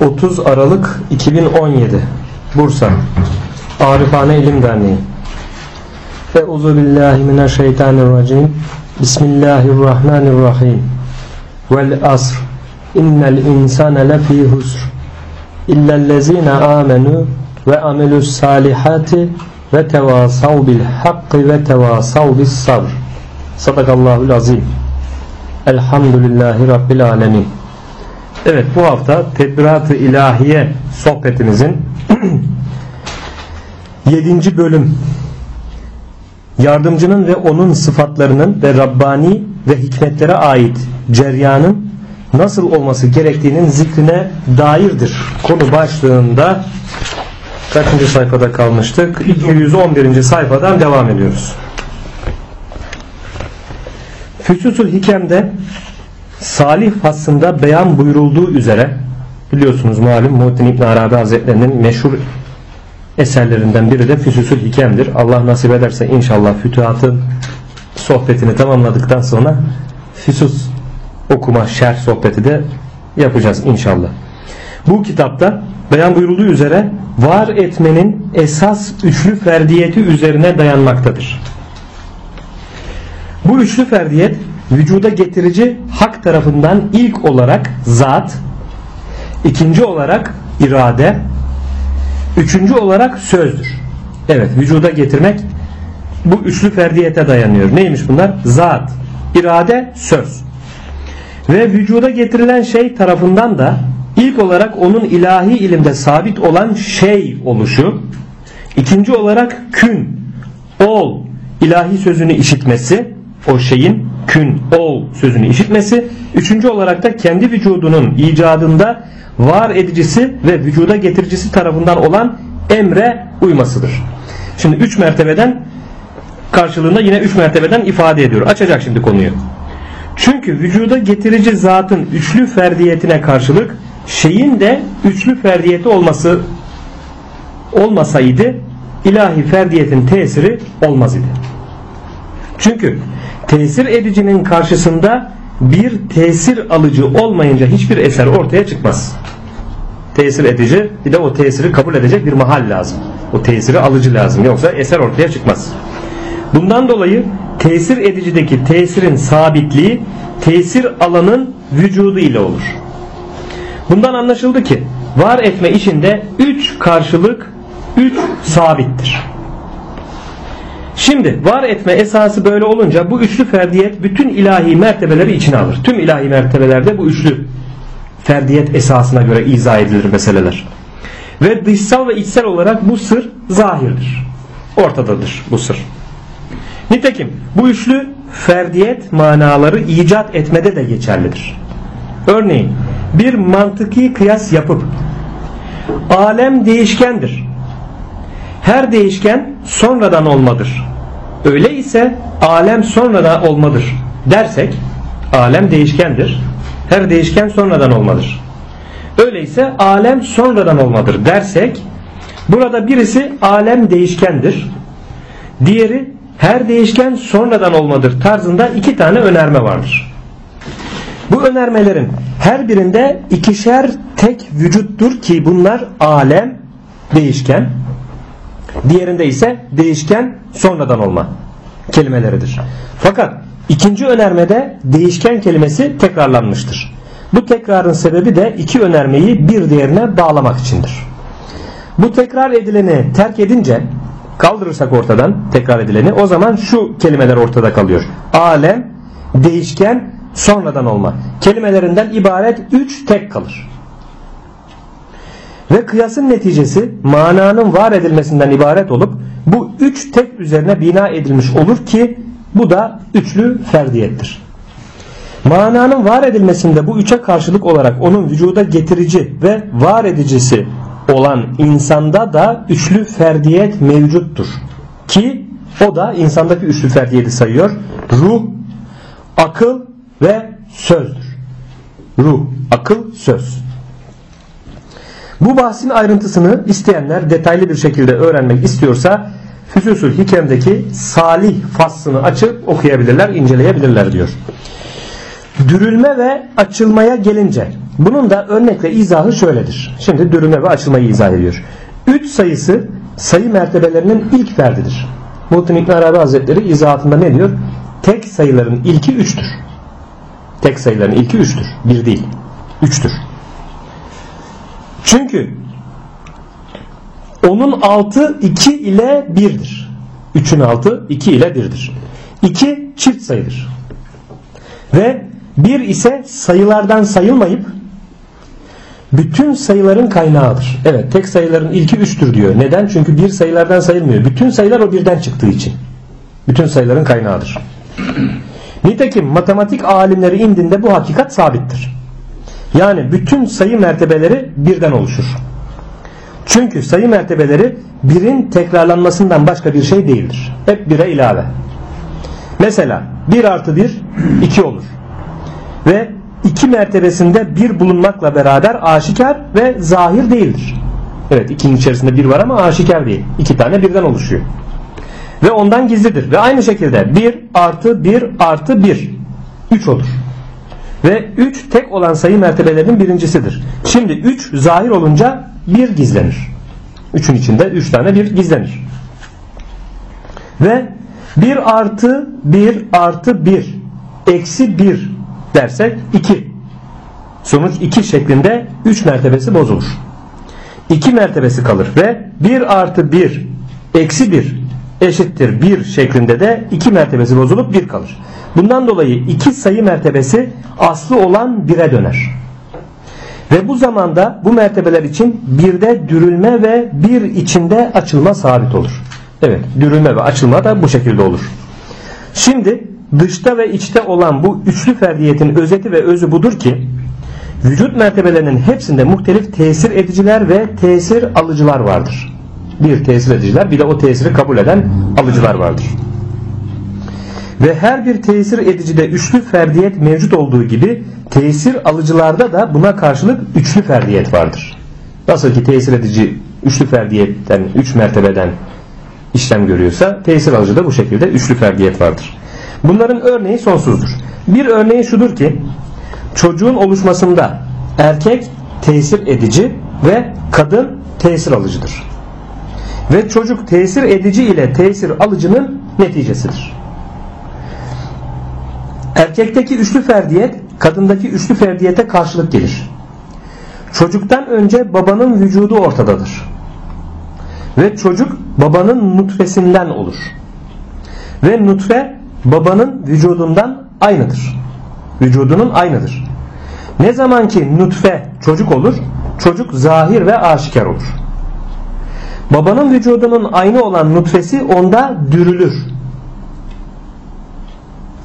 30 Aralık 2017 Bursa. Arifane İlim Derneği. Euzu billahi mineşşeytanirracim. Bismillahirrahmanirrahim. Vel asr. İnnel insane lefî husr. İllellezine amenu ve amelus salihati ve tevasav bil hakkı ve tevasav bis sabr. Sadakallahul azim Elhamdülillahi Rabbil alemin Evet bu hafta Tedbirat-ı İlahiye sohbetimizin 7. bölüm yardımcının ve onun sıfatlarının ve Rabbani ve hikmetlere ait ceryanın nasıl olması gerektiğinin zikrine dairdir. Konu başlığında kaçıncı sayfada kalmıştık? 211. sayfadan devam ediyoruz. Füsusul Hikem'de Salih faslında beyan buyurulduğu üzere biliyorsunuz malum Muhittin İbn Arabi Hazretlerinin meşhur eserlerinden biri de Füsusul Hikem'dir. Allah nasip ederse inşallah fütuhatın sohbetini tamamladıktan sonra füsus okuma şerh sohbeti de yapacağız inşallah. Bu kitapta beyan buyurulduğu üzere var etmenin esas üçlü ferdiyeti üzerine dayanmaktadır. Bu üçlü ferdiyet vücuda getirici hak tarafından ilk olarak zat, ikinci olarak irade, üçüncü olarak sözdür. Evet vücuda getirmek bu üçlü ferdiyete dayanıyor. Neymiş bunlar? Zat, irade, söz. Ve vücuda getirilen şey tarafından da ilk olarak onun ilahi ilimde sabit olan şey oluşu, ikinci olarak kün, ol, ilahi sözünü işitmesi, o şeyin kün, ol sözünü işitmesi. Üçüncü olarak da kendi vücudunun icadında var edicisi ve vücuda getiricisi tarafından olan emre uymasıdır. Şimdi üç mertebeden karşılığında yine üç mertebeden ifade ediyor. Açacak şimdi konuyu. Çünkü vücuda getirici zatın üçlü ferdiyetine karşılık şeyin de üçlü ferdiyeti olması olmasaydı ilahi ferdiyetin tesiri olmaz idi. Çünkü tesir edicinin karşısında bir tesir alıcı olmayınca hiçbir eser ortaya çıkmaz. Tesir edici bir de o tesiri kabul edecek bir mahal lazım. O tesiri alıcı lazım. Yoksa eser ortaya çıkmaz. Bundan dolayı tesir edicideki tesirin sabitliği tesir alanın vücudu ile olur. Bundan anlaşıldı ki var etme işinde üç karşılık üç sabittir. Şimdi var etme esası böyle olunca bu üçlü ferdiyet bütün ilahi mertebeleri içine alır. Tüm ilahi mertebelerde bu üçlü ferdiyet esasına göre izah edilir meseleler. Ve dışsal ve içsel olarak bu sır zahirdir. Ortadadır bu sır. Nitekim bu üçlü ferdiyet manaları icat etmede de geçerlidir. Örneğin bir mantıki kıyas yapıp alem değişkendir. Her değişken sonradan olmadır. Öyle ise alem sonradan olmadır dersek alem değişkendir. Her değişken sonradan olmadır. Öyleyse alem sonradan olmadır dersek burada birisi alem değişkendir. Diğeri her değişken sonradan olmadır tarzında iki tane önerme vardır. Bu önermelerin her birinde ikişer tek vücuttur ki bunlar alem değişken. Diğerinde ise değişken sonradan olma kelimeleridir. Fakat ikinci önermede değişken kelimesi tekrarlanmıştır. Bu tekrarın sebebi de iki önermeyi bir diğerine bağlamak içindir. Bu tekrar edileni terk edince kaldırırsak ortadan tekrar edileni o zaman şu kelimeler ortada kalıyor. Alem, değişken, sonradan olma. Kelimelerinden ibaret üç tek kalır. Ve kıyasın neticesi mananın var edilmesinden ibaret olup bu üç tek üzerine bina edilmiş olur ki bu da üçlü ferdiyettir. Mananın var edilmesinde bu üçe karşılık olarak onun vücuda getirici ve var edicisi olan insanda da üçlü ferdiyet mevcuttur. Ki o da insandaki üçlü ferdiyeti sayıyor. Ruh, akıl ve sözdür. Ruh, akıl, söz. Bu bahsin ayrıntısını isteyenler detaylı bir şekilde öğrenmek istiyorsa Füsusul Hikem'deki Salih faslını açıp okuyabilirler, inceleyebilirler diyor. Dürülme ve açılmaya gelince Bunun da örnek ve izahı şöyledir. Şimdi dürüme ve açılmayı izah ediyor. 3 sayısı sayı mertebelerinin ilk ferdidir. Muhittin İbn Arabi Hazretleri izahatında ne diyor? Tek sayıların ilki 3'tür. Tek sayıların ilki 3'tür. Bir değil. 3'tür. Çünkü onun altı 2 ile 1'dir. 3'ün altı 2 ile 1'dir. 2 çift sayıdır. Ve 1 ise sayılardan sayılmayıp bütün sayıların kaynağıdır. Evet tek sayıların ilki 3'tür diyor. Neden? Çünkü bir sayılardan sayılmıyor. Bütün sayılar o birden çıktığı için. Bütün sayıların kaynağıdır. Nitekim matematik alimleri indinde bu hakikat sabittir. Yani bütün sayı mertebeleri birden oluşur. Çünkü sayı mertebeleri birin tekrarlanmasından başka bir şey değildir. Hep bire ilave. Mesela 1 artı 1 2 olur. Ve iki mertebesinde bir bulunmakla beraber aşikar ve zahir değildir. Evet ikinin içerisinde bir var ama aşikar değil. İki tane birden oluşuyor. Ve ondan gizlidir. Ve aynı şekilde 1 artı 1 artı 1 3 olur. Ve 3 tek olan sayı mertebelerinin birincisidir. Şimdi 3 zahir olunca 1 gizlenir. 3'ün içinde 3 tane 1 gizlenir. Ve 1 artı 1 artı 1 eksi 1 dersek 2. Sonuç 2 şeklinde 3 mertebesi bozulur. 2 mertebesi kalır ve 1 artı 1 eksi 1 eşittir 1 şeklinde de 2 mertebesi bozulup 1 kalır. Bundan dolayı 2 sayı mertebesi aslı olan 1'e döner. Ve bu zamanda bu mertebeler için birde dürülme ve bir içinde açılma sabit olur. Evet dürülme ve açılma da bu şekilde olur. Şimdi dışta ve içte olan bu üçlü ferdiyetin özeti ve özü budur ki vücut mertebelerinin hepsinde muhtelif tesir ediciler ve tesir alıcılar vardır. Bir tesir ediciler bir de o tesiri kabul eden alıcılar vardır. Ve her bir tesir edicide üçlü ferdiyet mevcut olduğu gibi tesir alıcılarda da buna karşılık üçlü ferdiyet vardır. Nasıl ki tesir edici üçlü ferdiyetten, üç mertebeden işlem görüyorsa tesir alıcı da bu şekilde üçlü ferdiyet vardır. Bunların örneği sonsuzdur. Bir örneği şudur ki çocuğun oluşmasında erkek tesir edici ve kadın tesir alıcıdır. Ve çocuk tesir edici ile tesir alıcının neticesidir. Erkekteki üçlü ferdiyet kadındaki üçlü ferdiyete karşılık gelir. Çocuktan önce babanın vücudu ortadadır. Ve çocuk babanın nutfesinden olur. Ve nutfe babanın vücudundan aynıdır. Vücudunun aynıdır. Ne zaman ki nutfe çocuk olur, çocuk zahir ve aşikar olur. Babanın vücudunun aynı olan nutfesi onda dürülür.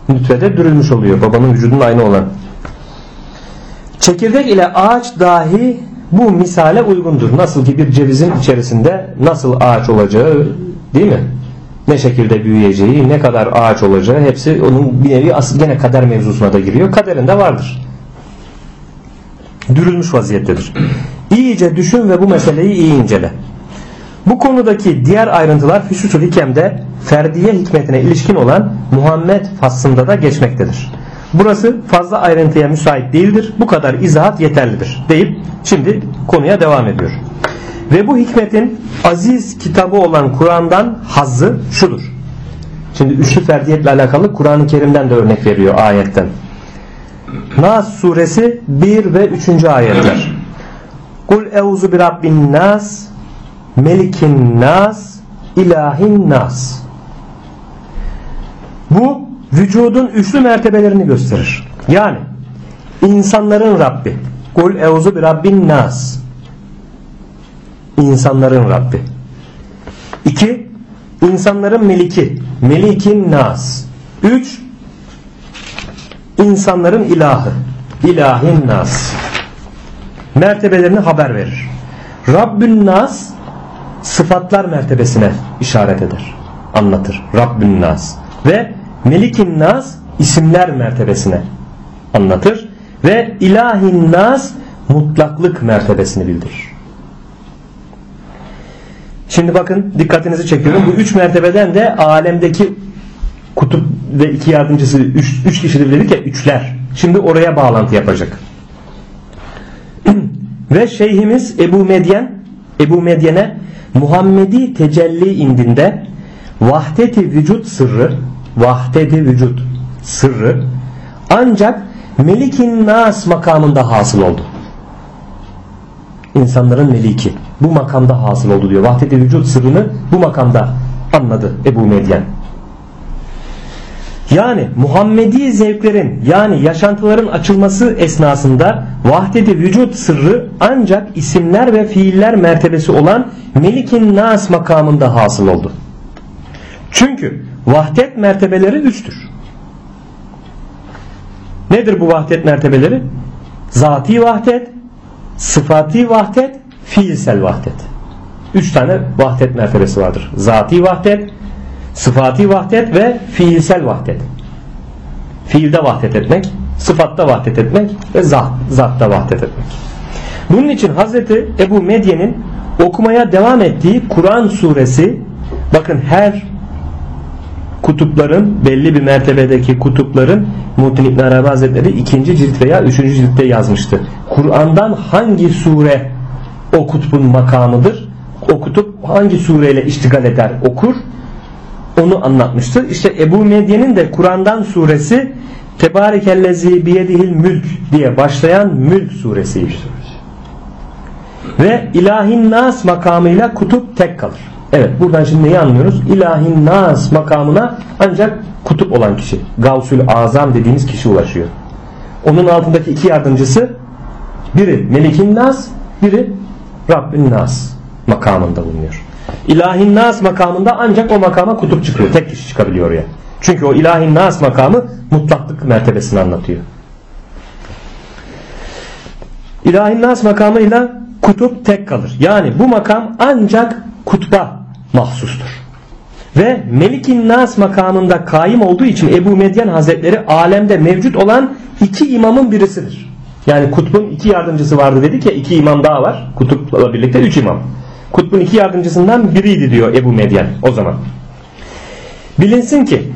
Nutfede dürülmüş oluyor babanın vücudunun aynı olan. Çekirdek ile ağaç dahi bu misale uygundur. Nasıl ki bir cevizin içerisinde nasıl ağaç olacağı değil mi? ne şekilde büyüyeceği, ne kadar ağaç olacağı hepsi onun bir nevi gene kader mevzusuna da giriyor. Kaderinde vardır. Dürülmüş vaziyettedir. İyice düşün ve bu meseleyi iyi incele. Bu konudaki diğer ayrıntılar Füsusul Hikem'de ferdiye hikmetine ilişkin olan Muhammed faslında da geçmektedir. Burası fazla ayrıntıya müsait değildir. Bu kadar izahat yeterlidir deyip şimdi konuya devam ediyor. Ve bu hikmetin aziz kitabı olan Kur'an'dan hazzı şudur. Şimdi üçlü ferdiyetle alakalı Kur'an-ı Kerim'den de örnek veriyor ayetten. Nas suresi 1 ve 3. ayetler. Kul euzu bi rabbin nas melikin nas ilahin nas. Bu vücudun üçlü mertebelerini gösterir. Yani insanların Rabbi. Kul euzu bi rabbin nas insanların Rabbi. İki, insanların meliki. Melikin nas. Üç, insanların ilahı. İlahin nas. Mertebelerini haber verir. Rabbün nas sıfatlar mertebesine işaret eder. Anlatır. Rabbün nas. Ve Melikin nas isimler mertebesine anlatır. Ve ilahin nas mutlaklık mertebesini bildirir. Şimdi bakın dikkatinizi çekiyorum. Bu üç mertebeden de alemdeki kutup ve iki yardımcısı üç, üç kişidir dedik ya üçler. Şimdi oraya bağlantı yapacak. ve şeyhimiz Ebu Medyen Ebu Medyen'e Muhammedi tecelli indinde vahdeti vücut sırrı vahdeti vücut sırrı ancak Melikin Nas makamında hasıl oldu. İnsanların meliki. Bu makamda hasıl oldu diyor. Vahdeti vücut sırrını bu makamda anladı Ebu Medyen. Yani Muhammedi zevklerin yani yaşantıların açılması esnasında vahdeti vücut sırrı ancak isimler ve fiiller mertebesi olan Melikin Nas makamında hasıl oldu. Çünkü vahdet mertebeleri üçtür. Nedir bu vahdet mertebeleri? Zati vahdet, sıfati vahdet, fiilsel vahdet. Üç tane vahdet mertebesi vardır. Zati vahdet, sıfati vahdet ve fiilsel vahdet. Fiilde vahdet etmek, sıfatta vahdet etmek ve zat, zatta vahdet etmek. Bunun için Hazreti Ebu Medye'nin okumaya devam ettiği Kur'an suresi bakın her kutupların belli bir mertebedeki kutupların Muhittin İbn Arabi Hazretleri ikinci cilt veya üçüncü ciltte yazmıştı. Kur'an'dan hangi sure o kutbun makamıdır? O kutup hangi sureyle iştigal eder okur? Onu anlatmıştı. İşte Ebu Medye'nin de Kur'an'dan suresi Tebarekellezi biyedihil mülk diye başlayan mülk suresiymiş. Ve ilahin nas makamıyla kutup tek kalır. Evet buradan şimdi neyi anlıyoruz? İlahin nas makamına ancak kutup olan kişi. Gavsül azam dediğimiz kişi ulaşıyor. Onun altındaki iki yardımcısı biri Melikin Nas, biri Rabbin Nas makamında bulunuyor. İlahin Nas makamında ancak o makama kutup çıkıyor. Tek kişi çıkabiliyor oraya. Çünkü o ilahin Nas makamı mutlaklık mertebesini anlatıyor. İlahin Nas makamıyla kutup tek kalır. Yani bu makam ancak kutba mahsustur. Ve Melikin Nas makamında kaim olduğu için Ebu Medyen Hazretleri alemde mevcut olan iki imamın birisidir. Yani kutbun iki yardımcısı vardı dedik ya iki imam daha var. Kutupla birlikte üç imam. Kutbun iki yardımcısından biriydi diyor Ebu Medyen o zaman. Bilinsin ki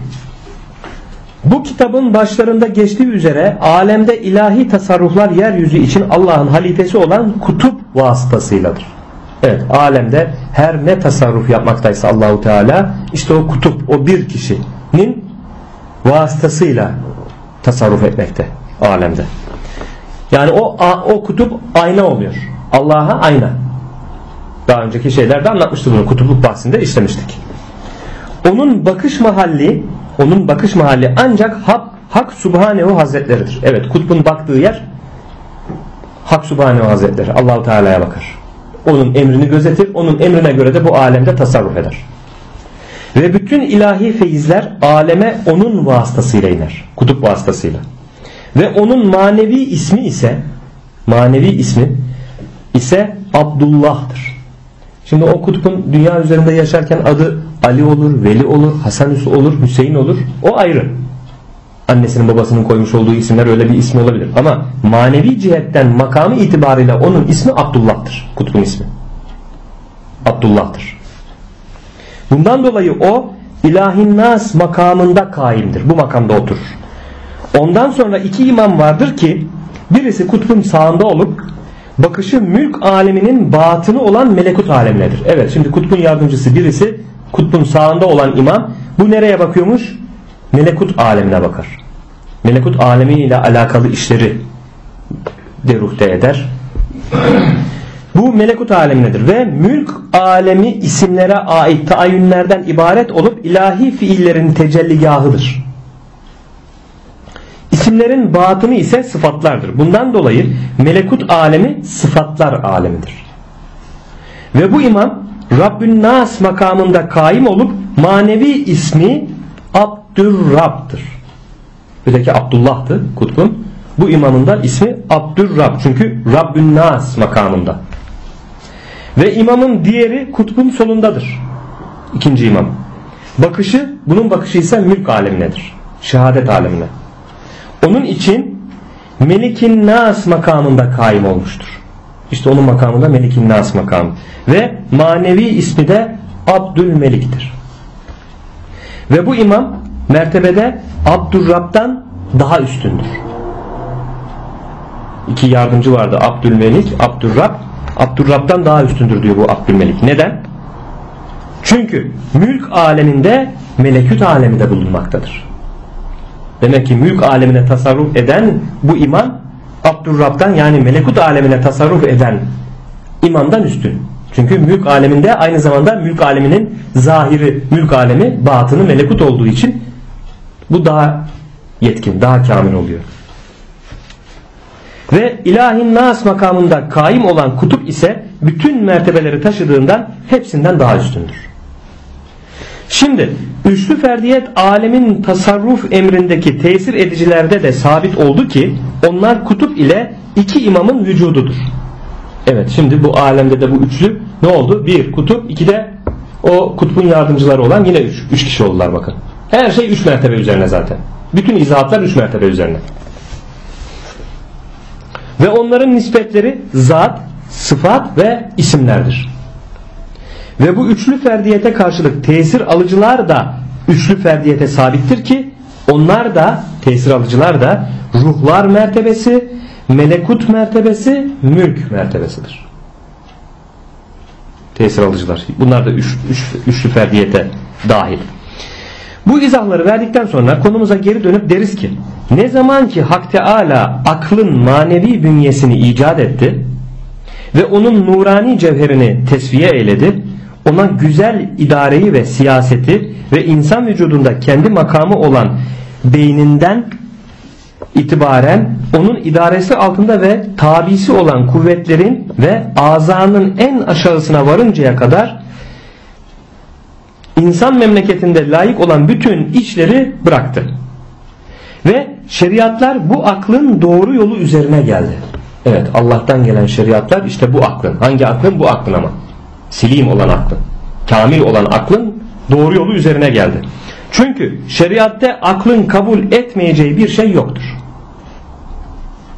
bu kitabın başlarında geçtiği üzere alemde ilahi tasarruflar yeryüzü için Allah'ın halifesi olan kutup vasıtasıyladır. Evet alemde her ne tasarruf yapmaktaysa Allahu Teala işte o kutup o bir kişinin vasıtasıyla tasarruf etmekte alemde. Yani o o kutup ayna oluyor. Allah'a ayna. Daha önceki şeylerde anlatmıştık bunu. Kutupluk bahsinde işlemiştik. Onun bakış mahalli onun bakış mahalli ancak Hak, Hak Subhanehu Hazretleridir. Evet kutbun baktığı yer Hak Subhanehu Hazretleri. Allahu Teala'ya bakar. Onun emrini gözetir. Onun emrine göre de bu alemde tasarruf eder. Ve bütün ilahi feyizler aleme onun vasıtasıyla iner. Kutup vasıtasıyla. Ve onun manevi ismi ise manevi ismi ise Abdullah'tır. Şimdi o kutbun dünya üzerinde yaşarken adı Ali olur, Veli olur, Hasan olur, Hüseyin olur. O ayrı. Annesinin babasının koymuş olduğu isimler öyle bir ismi olabilir. Ama manevi cihetten makamı itibariyle onun ismi Abdullah'tır. Kutbun ismi. Abdullah'tır. Bundan dolayı o ilahin nas makamında kaimdir. Bu makamda oturur. Ondan sonra iki imam vardır ki birisi kutbun sağında olup bakışı mülk aleminin batını olan melekut alemindedir. Evet şimdi kutbun yardımcısı birisi kutbun sağında olan imam bu nereye bakıyormuş? Melekut alemine bakar. Melekut alemiyle alakalı işleri deruhte eder. Bu melekut alemindedir ve mülk alemi isimlere ait taayyünlerden ibaret olup ilahi fiillerin tecelligahıdır. İsimlerin batını ise sıfatlardır. Bundan dolayı melekut alemi sıfatlar alemidir. Ve bu imam Rabbün Nas makamında kaim olup manevi ismi Abdurrab'dır. Öteki Abdullah'tı kutbun. Bu imamın da ismi Abdurrab. Çünkü Rabbün Nas makamında. Ve imamın diğeri kutbun solundadır. İkinci imam. Bakışı, bunun bakışı ise mülk alemindedir. Şehadet alemine. Onun için Melikin Nas makamında kaim olmuştur. İşte onun makamında Melikin Nas makamı. Ve manevi ismi de Abdülmelik'tir. Ve bu imam mertebede Abdurrab'dan daha üstündür. iki yardımcı vardı. Abdülmelik, Abdurrab. Abdurrab'dan daha üstündür diyor bu Abdülmelik. Neden? Çünkü mülk aleminde meleküt alemi de bulunmaktadır. Demek ki mülk alemine tasarruf eden bu iman Abdurrab'dan yani melekut alemine tasarruf eden imandan üstün. Çünkü mülk aleminde aynı zamanda mülk aleminin zahiri mülk alemi batını melekut olduğu için bu daha yetkin, daha kamil oluyor. Ve ilahin nas makamında kaim olan kutup ise bütün mertebeleri taşıdığından hepsinden daha üstündür. Şimdi üçlü ferdiyet alemin tasarruf emrindeki tesir edicilerde de sabit oldu ki onlar kutup ile iki imamın vücududur. Evet şimdi bu alemde de bu üçlü ne oldu? Bir kutup, iki de o kutbun yardımcıları olan yine üç, üç kişi oldular bakın. Her şey üç mertebe üzerine zaten. Bütün izahatlar üç mertebe üzerine. Ve onların nispetleri zat, sıfat ve isimlerdir. Ve bu üçlü ferdiyete karşılık tesir alıcılar da üçlü ferdiyete sabittir ki onlar da tesir alıcılar da ruhlar mertebesi, melekut mertebesi, mülk mertebesidir. Tesir alıcılar. Bunlar da üç, üç, üçlü ferdiyete dahil. Bu izahları verdikten sonra konumuza geri dönüp deriz ki ne zaman ki Hak Teala aklın manevi bünyesini icat etti ve onun nurani cevherini tesviye eyledi ona güzel idareyi ve siyaseti ve insan vücudunda kendi makamı olan beyninden itibaren onun idaresi altında ve tabisi olan kuvvetlerin ve azanın en aşağısına varıncaya kadar insan memleketinde layık olan bütün işleri bıraktı. Ve şeriatlar bu aklın doğru yolu üzerine geldi. Evet Allah'tan gelen şeriatlar işte bu aklın. Hangi aklın? Bu aklın ama. Silim olan aklın. Kamil olan aklın doğru yolu üzerine geldi. Çünkü şeriatte aklın kabul etmeyeceği bir şey yoktur.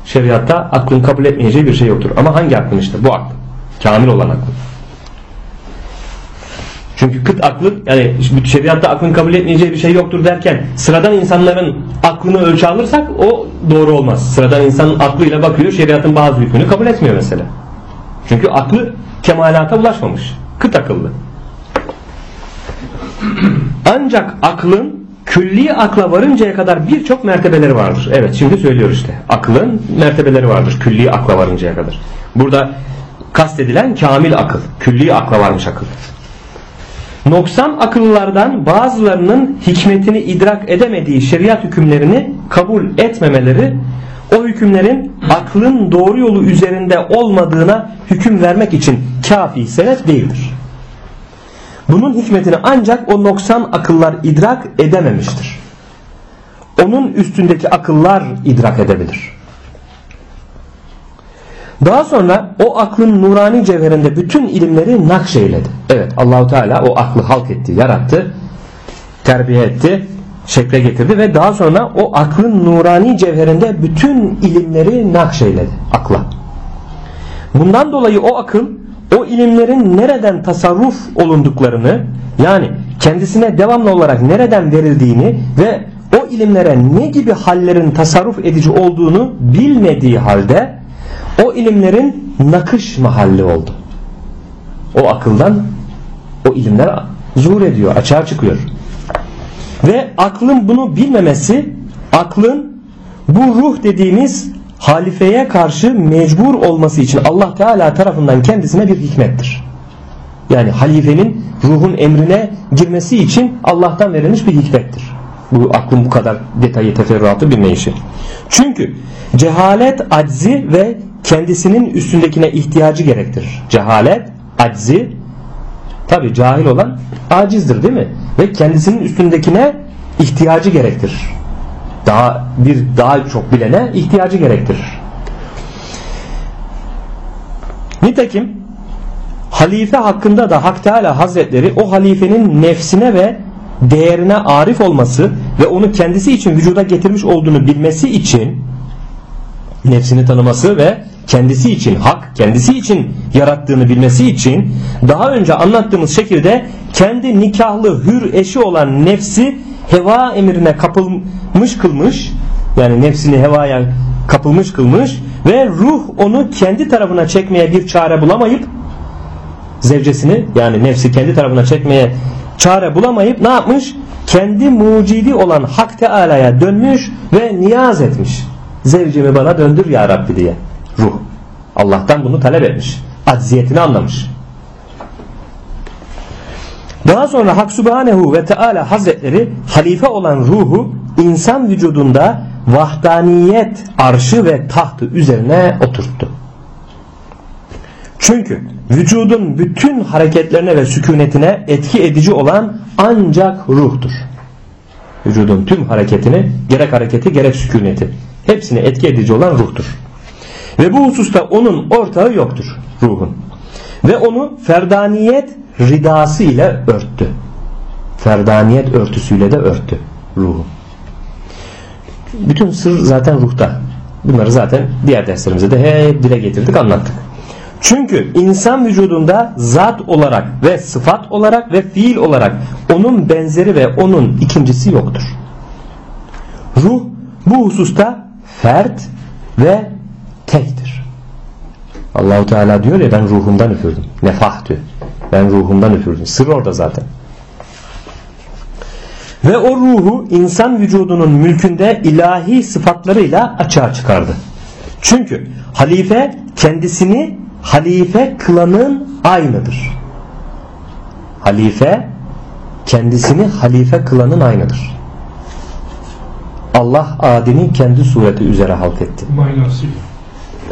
Şeriatta aklın kabul etmeyeceği bir şey yoktur. Ama hangi aklın işte? Bu aklın. Kamil olan aklın. Çünkü kıt aklı yani şeriatta aklın kabul etmeyeceği bir şey yoktur derken sıradan insanların aklını ölçü alırsak o doğru olmaz. Sıradan insanın aklıyla bakıyor şeriatın bazı hükmünü kabul etmiyor mesela. Çünkü aklı kemalata ulaşmamış. Kıt akıllı. Ancak aklın külli akla varıncaya kadar birçok mertebeleri vardır. Evet şimdi söylüyor işte. Aklın mertebeleri vardır külli akla varıncaya kadar. Burada kastedilen kamil akıl. Külli akla varmış akıl. Noksan akıllardan bazılarının hikmetini idrak edemediği şeriat hükümlerini kabul etmemeleri o hükümlerin aklın doğru yolu üzerinde olmadığına hüküm vermek için kafi sebep değildir. Bunun hikmetini ancak o noksan akıllar idrak edememiştir. Onun üstündeki akıllar idrak edebilir. Daha sonra o aklın nurani cevherinde bütün ilimleri nakşeyledi. Evet Allahu Teala o aklı halk etti, yarattı, terbiye etti, şekle getirdi ve daha sonra o aklın nurani cevherinde bütün ilimleri nakşeyledi akla. Bundan dolayı o akıl o ilimlerin nereden tasarruf olunduklarını yani kendisine devamlı olarak nereden verildiğini ve o ilimlere ne gibi hallerin tasarruf edici olduğunu bilmediği halde o ilimlerin nakış mahalli oldu. O akıldan o ilimler zuhur ediyor, açığa çıkıyor. Ve aklın bunu bilmemesi, aklın bu ruh dediğimiz halifeye karşı mecbur olması için Allah Teala tarafından kendisine bir hikmettir. Yani halifenin ruhun emrine girmesi için Allah'tan verilmiş bir hikmettir. Bu aklın bu kadar detayı teferruatı bilmeyişi. Çünkü cehalet aczi ve kendisinin üstündekine ihtiyacı gerektirir. Cehalet, aczi tabi cahil olan acizdir değil mi? Ve kendisinin üstündekine ihtiyacı gerektirir. Daha bir daha çok bilene ihtiyacı gerektirir. Nitekim halife hakkında da Hak Teala Hazretleri o halifenin nefsine ve değerine arif olması ve onu kendisi için vücuda getirmiş olduğunu bilmesi için nefsini tanıması ve kendisi için hak, kendisi için yarattığını bilmesi için daha önce anlattığımız şekilde kendi nikahlı hür eşi olan nefsi heva emrine kapılmış kılmış yani nefsini hevaya kapılmış kılmış ve ruh onu kendi tarafına çekmeye bir çare bulamayıp zevcesini yani nefsi kendi tarafına çekmeye çare bulamayıp ne yapmış? Kendi mucidi olan Hak Teala'ya dönmüş ve niyaz etmiş. Zevcimi bana döndür ya Rabbi diye. Ruh. Allah'tan bunu talep etmiş. Acziyetini anlamış. Daha sonra Hak Subhanehu ve Teala Hazretleri halife olan ruhu insan vücudunda vahdaniyet arşı ve tahtı üzerine oturttu. Çünkü vücudun bütün hareketlerine ve sükunetine etki edici olan ancak ruhtur. Vücudun tüm hareketini gerek hareketi gerek sükuneti hepsine etki edici olan ruhtur. Ve bu hususta onun ortağı yoktur ruhun. Ve onu ferdaniyet ridası ile örttü. Ferdaniyet örtüsüyle de örttü ruhu. Bütün sır zaten ruhta. Bunları zaten diğer derslerimizde de hep dile getirdik anlattık. Çünkü insan vücudunda zat olarak ve sıfat olarak ve fiil olarak onun benzeri ve onun ikincisi yoktur. Ruh bu hususta fert ve tektir. Allahu Teala diyor ya ben ruhumdan üfürdüm. Nefahtü. Ben ruhumdan üfürdüm. Sır orada zaten. Ve o ruhu insan vücudunun mülkünde ilahi sıfatlarıyla açığa çıkardı. Çünkü halife kendisini halife kılanın aynıdır. Halife kendisini halife kılanın aynıdır. Allah adini kendi sureti üzere halk etti. Manasıyla.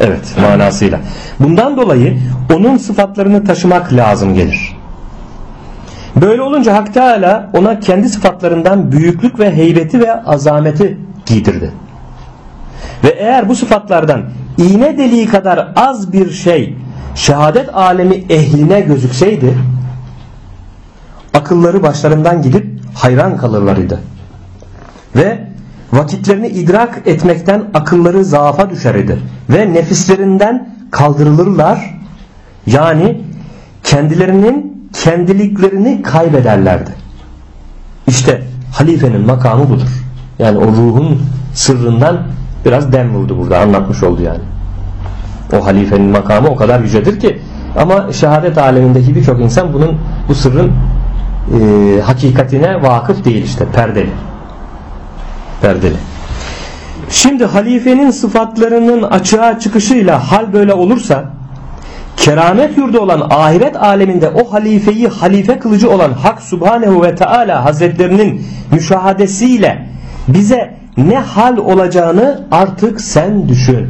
Evet manasıyla. Bundan dolayı onun sıfatlarını taşımak lazım gelir. Böyle olunca Hak Teala ona kendi sıfatlarından büyüklük ve heybeti ve azameti giydirdi. Ve eğer bu sıfatlardan iğne deliği kadar az bir şey şehadet alemi ehline gözükseydi akılları başlarından gidip hayran kalırlarıydı. Ve vakitlerini idrak etmekten akılları zaafa düşer idi. Ve nefislerinden kaldırılırlar. Yani kendilerinin kendiliklerini kaybederlerdi. İşte halifenin makamı budur. Yani o ruhun sırrından biraz dem vurdu burada anlatmış oldu yani. O halifenin makamı o kadar yücedir ki ama şehadet alemindeki birçok insan bunun bu sırrın e, hakikatine vakıf değil işte perdeli. Perdeli. Şimdi halifenin sıfatlarının açığa çıkışıyla hal böyle olursa keramet yurdu olan ahiret aleminde o halifeyi halife kılıcı olan Hak Subhanehu ve Teala Hazretlerinin müşahadesiyle bize ne hal olacağını artık sen düşün.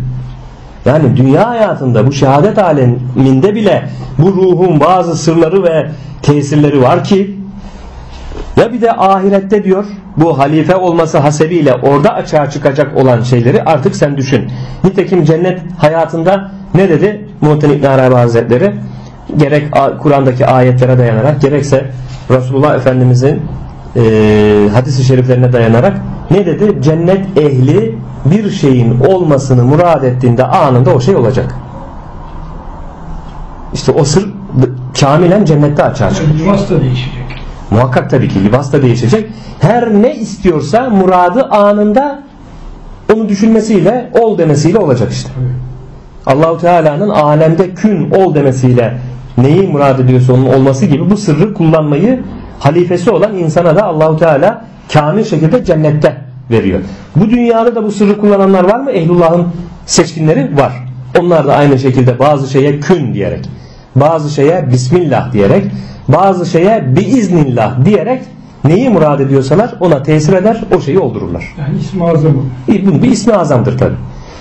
Yani dünya hayatında bu şehadet aleminde bile bu ruhun bazı sırları ve tesirleri var ki ya bir de ahirette diyor bu halife olması hasebiyle orada açığa çıkacak olan şeyleri artık sen düşün. Nitekim cennet hayatında ne dedi Muhittin İbn Arabi Hazretleri? Gerek Kur'an'daki ayetlere dayanarak gerekse Resulullah Efendimizin e, hadis-i şeriflerine dayanarak ne dedi? Cennet ehli bir şeyin olmasını murad ettiğinde anında o şey olacak. İşte o sır kamilen cennette açığa çıkıyor. Libas da değişecek. Muhakkak tabii ki libas da değişecek. Her ne istiyorsa muradı anında onu düşünmesiyle ol demesiyle olacak işte. Allahu Teala'nın alemde kün ol demesiyle neyi murad ediyorsa onun olması gibi bu sırrı kullanmayı halifesi olan insana da Allahu Teala kamil şekilde cennette veriyor. Bu dünyada da bu sırrı kullananlar var mı? Ehlullah'ın seçkinleri var. Onlar da aynı şekilde bazı şeye kün diyerek, bazı şeye Bismillah diyerek, bazı şeye biiznillah diyerek neyi murad ediyorsalar ona tesir eder, o şeyi oldururlar. Yani ismi azamı. Bu bir ismi azamdır tabi.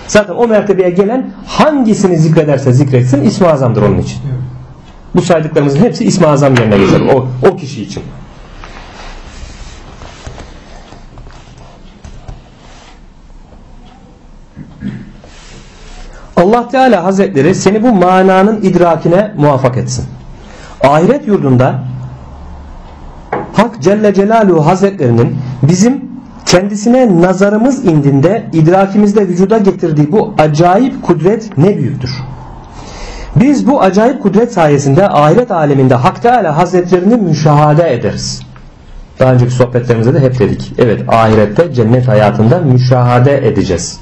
Zaten o mertebeye gelen hangisini zikrederse zikretsin ismi azamdır onun için. Evet. Bu saydıklarımızın hepsi ismi azam yerine geçer o, o kişi için. Allah Teala Hazretleri seni bu mananın idrakine muvaffak etsin. Ahiret yurdunda Hak Celle Celaluhu Hazretlerinin bizim kendisine nazarımız indinde idrakimizde vücuda getirdiği bu acayip kudret ne büyüktür. Biz bu acayip kudret sayesinde ahiret aleminde Hak Teala Hazretlerini müşahede ederiz. Daha önceki sohbetlerimizde de hep dedik. Evet ahirette cennet hayatında müşahede edeceğiz.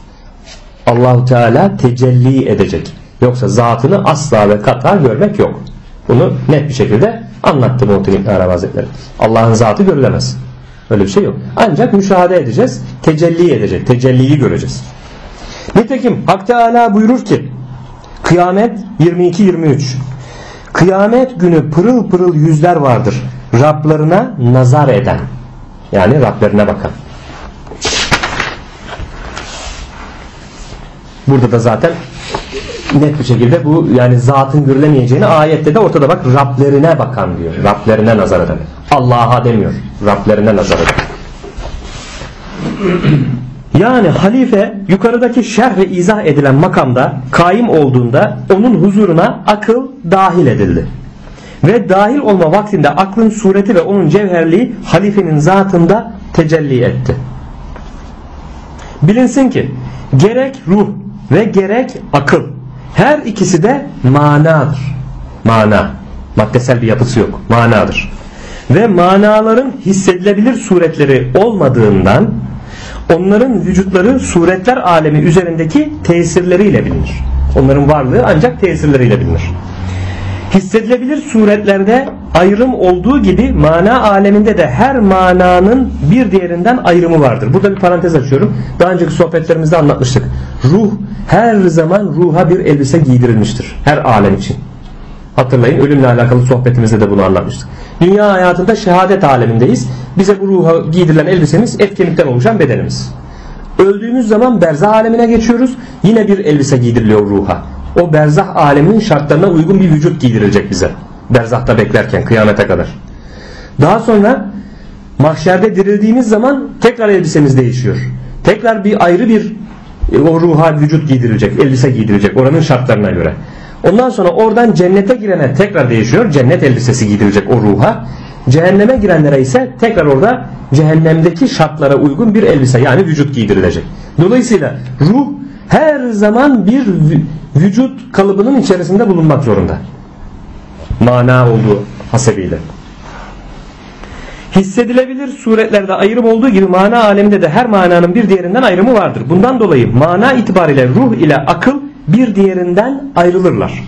Allahu Teala tecelli edecek. Yoksa zatını asla ve kata görmek yok. Bunu net bir şekilde anlattı Muhtemelen İbn Arabi Hazretleri. Allah'ın zatı görülemez. Öyle bir şey yok. Ancak müşahede edeceğiz. Tecelli edecek. Tecelliyi göreceğiz. Nitekim Hak Teala buyurur ki Kıyamet 22-23 Kıyamet günü pırıl pırıl yüzler vardır. Rablarına nazar eden. Yani Rablerine bakan. Burada da zaten net bir şekilde bu yani zatın görülemeyeceğini ayette de ortada bak Rablerine bakan diyor. Rablerine nazar eden. Allah'a demiyor. Rablerine nazar eden. Yani halife yukarıdaki şerh ve izah edilen makamda kaim olduğunda onun huzuruna akıl dahil edildi. Ve dahil olma vaktinde aklın sureti ve onun cevherliği halifenin zatında tecelli etti. Bilinsin ki gerek ruh ve gerek akıl her ikisi de manadır. Mana. Maddesel bir yapısı yok. Manadır. Ve manaların hissedilebilir suretleri olmadığından onların vücutları suretler alemi üzerindeki tesirleriyle bilinir. Onların varlığı ancak tesirleriyle bilinir. Hissedilebilir suretlerde ayrım olduğu gibi mana aleminde de her mananın bir diğerinden ayrımı vardır. Burada bir parantez açıyorum. Daha önceki sohbetlerimizde anlatmıştık. Ruh her zaman ruha bir elbise giydirilmiştir. Her alem için. Hatırlayın ölümle alakalı sohbetimizde de bunu anlatmıştık. Dünya hayatında şehadet alemindeyiz. Bize bu ruha giydirilen elbisemiz et kemikten oluşan bedenimiz. Öldüğümüz zaman berzah alemine geçiyoruz. Yine bir elbise giydiriliyor ruha. O berzah aleminin şartlarına uygun bir vücut giydirilecek bize. Berzahta beklerken kıyamete kadar. Daha sonra mahşerde dirildiğimiz zaman tekrar elbisemiz değişiyor. Tekrar bir ayrı bir e, o ruha vücut giydirilecek, elbise giydirilecek oranın şartlarına göre. Ondan sonra oradan cennete girene tekrar değişiyor. Cennet elbisesi giydirilecek o ruha. Cehenneme girenlere ise tekrar orada cehennemdeki şartlara uygun bir elbise yani vücut giydirilecek. Dolayısıyla ruh her zaman bir vücut kalıbının içerisinde bulunmak zorunda. Mana olduğu hasebiyle. Hissedilebilir suretlerde ayrım olduğu gibi mana aleminde de her mananın bir diğerinden ayrımı vardır. Bundan dolayı mana itibariyle ruh ile akıl bir diğerinden ayrılırlar.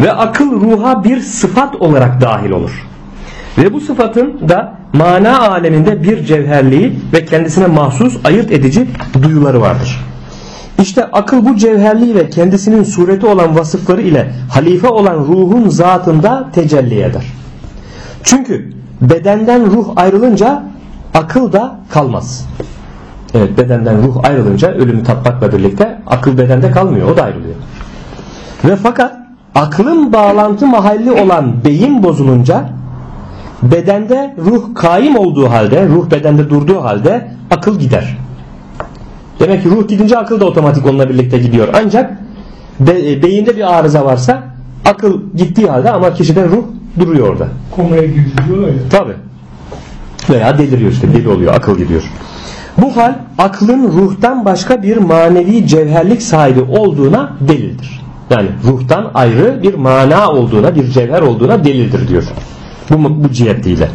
Ve akıl ruha bir sıfat olarak dahil olur. Ve bu sıfatın da mana aleminde bir cevherliği ve kendisine mahsus ayırt edici duyuları vardır. İşte akıl bu cevherliği ve kendisinin sureti olan vasıfları ile halife olan ruhun zatında tecelli eder. Çünkü bedenden ruh ayrılınca akıl da kalmaz. Evet bedenden ruh ayrılınca ölümü tatmakla birlikte akıl bedende kalmıyor o da ayrılıyor. Ve fakat aklın bağlantı mahalli olan beyin bozulunca bedende ruh kaim olduğu halde ruh bedende durduğu halde akıl gider. Demek ki ruh gidince akıl da otomatik onunla birlikte gidiyor. Ancak be, e, beyinde bir arıza varsa akıl gittiği halde ama kişide ruh duruyor orada. Komaya gidiyor ya. Tabi. Veya deliriyor işte deli oluyor akıl gidiyor. Bu hal aklın ruhtan başka bir manevi cevherlik sahibi olduğuna delildir. Yani ruhtan ayrı bir mana olduğuna, bir cevher olduğuna delildir diyor. Bu, bu cihetiyle.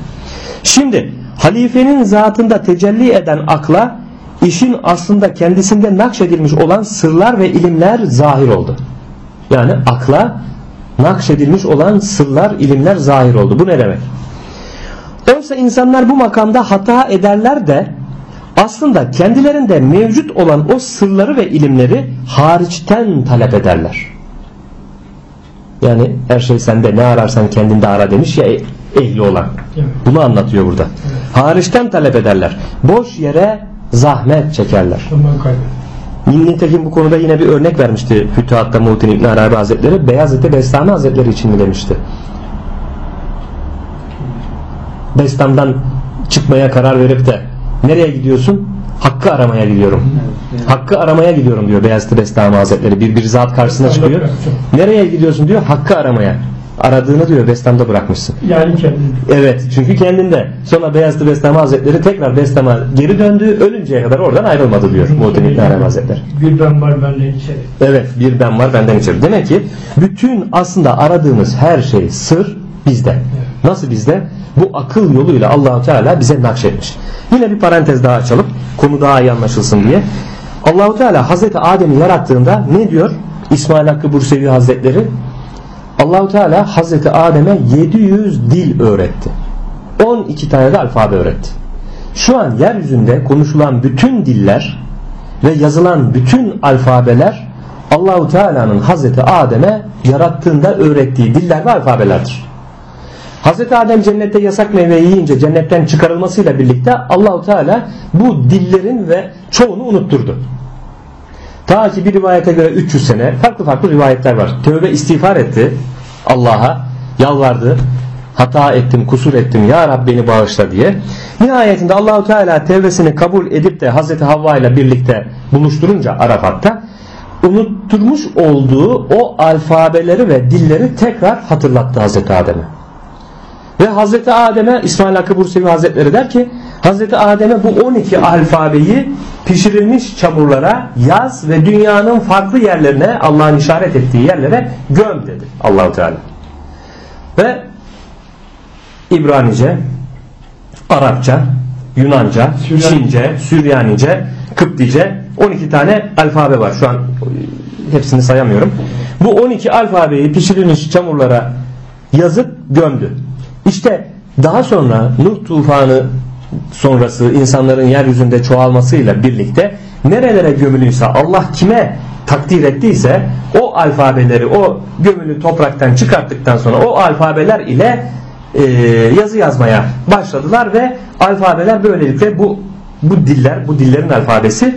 Şimdi halifenin zatında tecelli eden akla işin aslında kendisinde nakşedilmiş olan sırlar ve ilimler zahir oldu. Yani akla nakşedilmiş olan sırlar, ilimler zahir oldu. Bu ne demek? Oysa insanlar bu makamda hata ederler de aslında kendilerinde mevcut olan o sırları ve ilimleri hariçten talep ederler. Yani her şey sende ne ararsan kendinde ara demiş ya ehli olan. Bunu anlatıyor burada. Hariçten talep ederler. Boş yere zahmet çekerler. Nitekim bu konuda yine bir örnek vermişti Fütuhat'ta Muhittin İbn Arabi Hazretleri. Beyazıt'ta Bestami Hazretleri için mi demişti? Bestam'dan çıkmaya karar verip de nereye gidiyorsun? Hakkı aramaya gidiyorum. Hakkı aramaya gidiyorum diyor Beyazıt Bestami Hazretleri. Bir bir zat karşısına çıkıyor. Nereye gidiyorsun diyor? Hakkı aramaya. Aradığını diyor Bestam'da bırakmışsın. Yani kendinde. Evet çünkü kendinde. Sonra Beyazıt Bestami Hazretleri tekrar Bestam'a geri döndü. Ölünceye kadar oradan ayrılmadı diyor Muhittin İbn Arabi Hazretleri. Bir ben var benden içeri. Evet bir ben var benden içeri. Demek ki bütün aslında aradığımız her şey sır bizde. Nasıl bizde? Bu akıl yoluyla Allahu Teala bize nakşetmiş. Yine bir parantez daha açalım. Konu daha iyi anlaşılsın diye. Allahu Teala Hazreti Adem'i yarattığında ne diyor? İsmail Hakkı Bursevi Hazretleri Allahu Teala Hazreti Adem'e 700 dil öğretti. 12 tane de alfabe öğretti. Şu an yeryüzünde konuşulan bütün diller ve yazılan bütün alfabeler Allahu Teala'nın Hazreti Adem'e yarattığında öğrettiği diller ve alfabelerdir. Hazreti Adem cennette yasak meyve yiyince cennetten çıkarılmasıyla birlikte Allahu Teala bu dillerin ve çoğunu unutturdu. Ta ki bir rivayete göre 300 sene farklı farklı rivayetler var. Tövbe istiğfar etti Allah'a yalvardı. Hata ettim, kusur ettim. Ya Rab beni bağışla diye. Nihayetinde Allahu Teala tevbesini kabul edip de Hazreti Havva ile birlikte buluşturunca Arafat'ta unutturmuş olduğu o alfabeleri ve dilleri tekrar hatırlattı Hazreti Adem'e. Ve Hazreti Adem'e İsmail Hakkı Bursevi Hazretleri der ki Hazreti Adem'e bu 12 alfabeyi pişirilmiş çamurlara yaz ve dünyanın farklı yerlerine Allah'ın işaret ettiği yerlere göm dedi Allahu Teala. Ve İbranice, Arapça, Yunanca, Süryani. Çince, Süryanice, Kıptice 12 tane alfabe var. Şu an hepsini sayamıyorum. Bu 12 alfabeyi pişirilmiş çamurlara yazıp gömdü. İşte daha sonra Nuh tufanı sonrası insanların yeryüzünde çoğalmasıyla birlikte nerelere gömülüyse Allah kime takdir ettiyse o alfabeleri o gömülü topraktan çıkarttıktan sonra o alfabeler ile e, yazı yazmaya başladılar ve alfabeler böylelikle bu bu diller bu dillerin alfabesi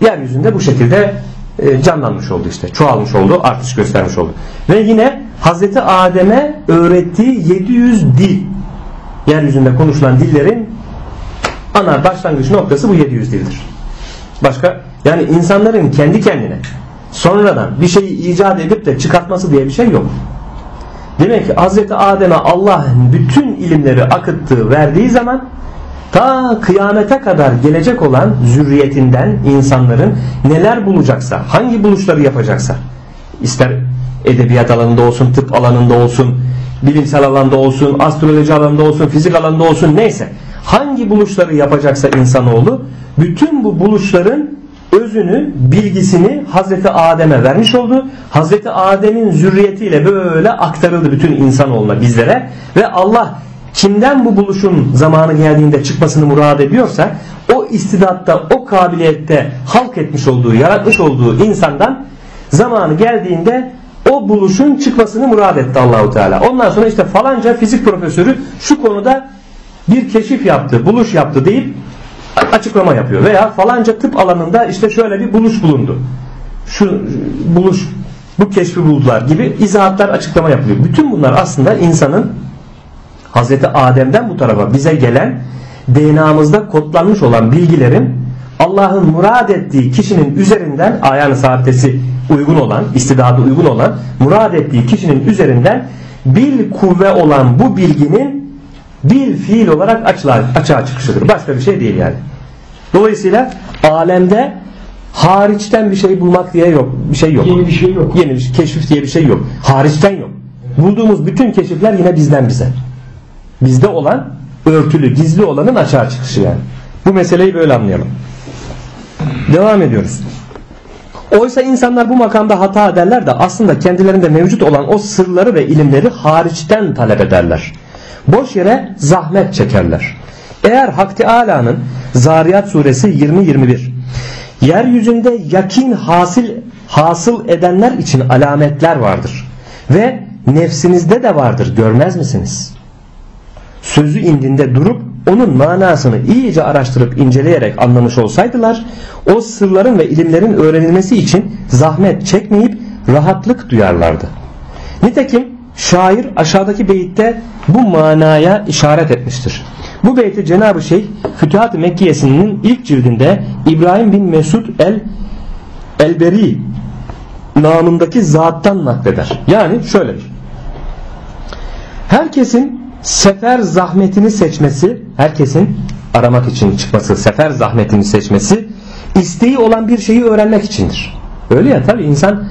yeryüzünde bu şekilde e, canlanmış oldu işte. Çoğalmış oldu artış göstermiş oldu. Ve yine Hazreti Adem'e öğrettiği 700 dil yeryüzünde konuşulan dillerin ana başlangıç noktası bu 700 dildir. Başka yani insanların kendi kendine sonradan bir şeyi icat edip de çıkartması diye bir şey yok. Demek ki Hazreti Adem'e Allah bütün ilimleri akıttığı verdiği zaman ta kıyamete kadar gelecek olan zürriyetinden insanların neler bulacaksa, hangi buluşları yapacaksa, ister edebiyat alanında olsun, tıp alanında olsun, bilimsel alanda olsun, astroloji alanında olsun, fizik alanında olsun neyse, hangi buluşları yapacaksa insanoğlu, bütün bu buluşların özünü, bilgisini Hazreti Adem'e vermiş oldu. Hazreti Adem'in zürriyetiyle böyle aktarıldı bütün insanoğluna bizlere ve Allah kimden bu buluşun zamanı geldiğinde çıkmasını murad ediyorsa o istidatta, o kabiliyette halk etmiş olduğu, yaratmış olduğu insandan zamanı geldiğinde o buluşun çıkmasını murad etti Allahu Teala. Ondan sonra işte falanca fizik profesörü şu konuda bir keşif yaptı, buluş yaptı deyip açıklama yapıyor. Veya falanca tıp alanında işte şöyle bir buluş bulundu. Şu buluş, bu keşfi buldular gibi izahatlar açıklama yapılıyor. Bütün bunlar aslında insanın Hazreti Adem'den bu tarafa bize gelen DNA'mızda kodlanmış olan bilgilerin Allah'ın murad ettiği kişinin üzerinden ayağını saatesi uygun olan, istidadı uygun olan murad ettiği kişinin üzerinden bil kuvve olan bu bilginin bil fiil olarak açığa, açığa çıkışıdır. Başka bir şey değil yani. Dolayısıyla alemde hariçten bir şey bulmak diye yok. Bir şey yok. Yeni bir şey yok. Yeni bir şey, keşif diye bir şey yok. Hariçten yok. Bulduğumuz bütün keşifler yine bizden bize. Bizde olan örtülü, gizli olanın açığa çıkışı yani. Bu meseleyi böyle anlayalım. Devam ediyoruz. Oysa insanlar bu makamda hata ederler de aslında kendilerinde mevcut olan o sırları ve ilimleri hariçten talep ederler. Boş yere zahmet çekerler. Eğer Hak Teala'nın Zariyat suresi 20-21 yeryüzünde yakin hasil, hasıl edenler için alametler vardır. Ve nefsinizde de vardır görmez misiniz? Sözü indinde durup onun manasını iyice araştırıp inceleyerek anlamış olsaydılar o sırların ve ilimlerin öğrenilmesi için zahmet çekmeyip rahatlık duyarlardı. Nitekim şair aşağıdaki beyitte bu manaya işaret etmiştir. Bu beyti Cenab-ı Şeyh Fütuhat-ı Mekkiyesi'nin ilk cildinde İbrahim bin Mesud el Elberi namındaki zattan nakleder. Yani şöyledir. Herkesin sefer zahmetini seçmesi, herkesin aramak için çıkması, sefer zahmetini seçmesi isteği olan bir şeyi öğrenmek içindir. Öyle ya tabi insan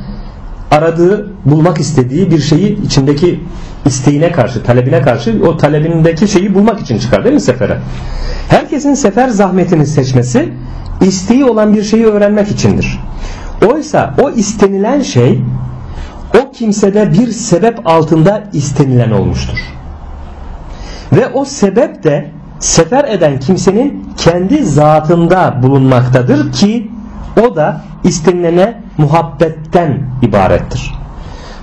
aradığı, bulmak istediği bir şeyi içindeki isteğine karşı, talebine karşı o talebindeki şeyi bulmak için çıkar değil mi sefere? Herkesin sefer zahmetini seçmesi isteği olan bir şeyi öğrenmek içindir. Oysa o istenilen şey o kimsede bir sebep altında istenilen olmuştur. Ve o sebep de sefer eden kimsenin kendi zatında bulunmaktadır ki o da istenilene muhabbetten ibarettir.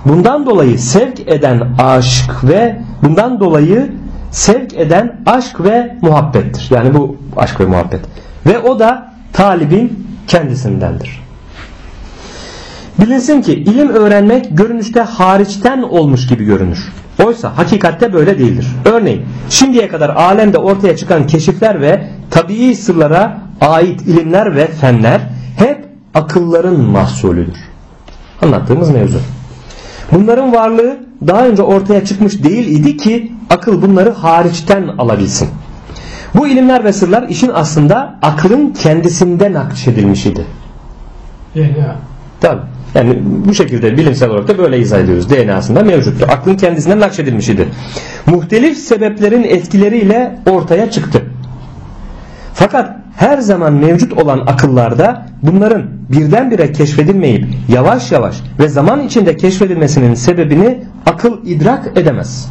Bundan dolayı sevk eden aşk ve bundan dolayı sevk eden aşk ve muhabbettir. Yani bu aşk ve muhabbet. Ve o da talibin kendisindendir. Bilinsin ki ilim öğrenmek görünüşte hariçten olmuş gibi görünür. Oysa hakikatte böyle değildir. Örneğin şimdiye kadar alemde ortaya çıkan keşifler ve tabii sırlara ait ilimler ve fenler akılların mahsulüdür. Anlattığımız mevzu. Bunların varlığı daha önce ortaya çıkmış değil idi ki akıl bunları hariçten alabilsin. Bu ilimler ve sırlar işin aslında aklın kendisinde nakşedilmiş idi. DNA. Tabi. Yani bu şekilde bilimsel olarak da böyle izah ediyoruz. DNA'sında mevcuttur. Aklın kendisinden nakşedilmiş idi. Muhtelif sebeplerin etkileriyle ortaya çıktı. Fakat her zaman mevcut olan akıllarda bunların birdenbire keşfedilmeyip yavaş yavaş ve zaman içinde keşfedilmesinin sebebini akıl idrak edemez.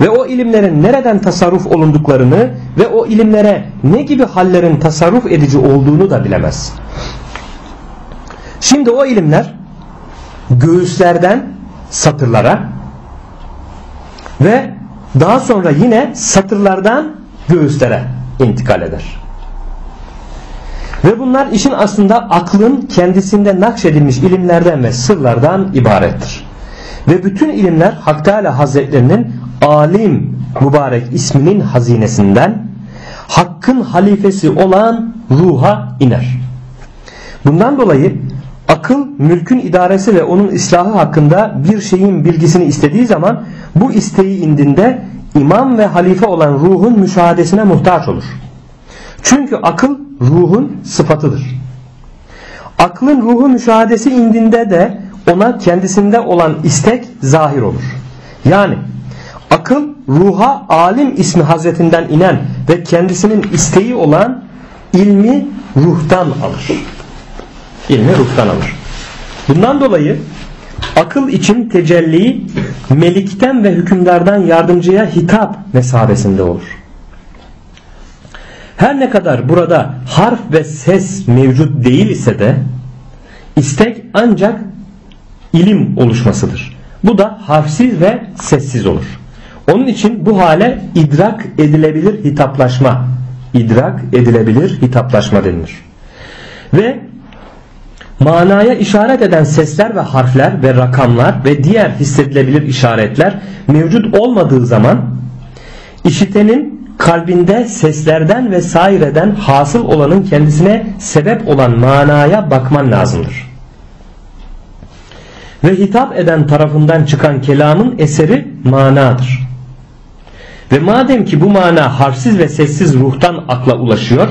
Ve o ilimlerin nereden tasarruf olunduklarını ve o ilimlere ne gibi hallerin tasarruf edici olduğunu da bilemez. Şimdi o ilimler göğüslerden satırlara ve daha sonra yine satırlardan göğüslere intikal eder. Ve bunlar işin aslında aklın kendisinde nakşedilmiş ilimlerden ve sırlardan ibarettir. Ve bütün ilimler Hak Teala Hazretlerinin alim mübarek isminin hazinesinden hakkın halifesi olan ruha iner. Bundan dolayı akıl mülkün idaresi ve onun ıslahı hakkında bir şeyin bilgisini istediği zaman bu isteği indinde imam ve halife olan ruhun müşahadesine muhtaç olur. Çünkü akıl ruhun sıfatıdır. Aklın ruhu müşahadesi indinde de ona kendisinde olan istek zahir olur. Yani akıl ruha alim ismi hazretinden inen ve kendisinin isteği olan ilmi ruhtan alır. İlmi ruhtan alır. Bundan dolayı akıl için tecelli melikten ve hükümdardan yardımcıya hitap mesabesinde olur. Her ne kadar burada harf ve ses mevcut değil ise de istek ancak ilim oluşmasıdır. Bu da harfsiz ve sessiz olur. Onun için bu hale idrak edilebilir hitaplaşma, idrak edilebilir hitaplaşma denilir. Ve manaya işaret eden sesler ve harfler ve rakamlar ve diğer hissedilebilir işaretler mevcut olmadığı zaman işitenin kalbinde seslerden ve saireden hasıl olanın kendisine sebep olan manaya bakman lazımdır. Ve hitap eden tarafından çıkan kelamın eseri manadır. Ve madem ki bu mana harfsiz ve sessiz ruhtan akla ulaşıyor,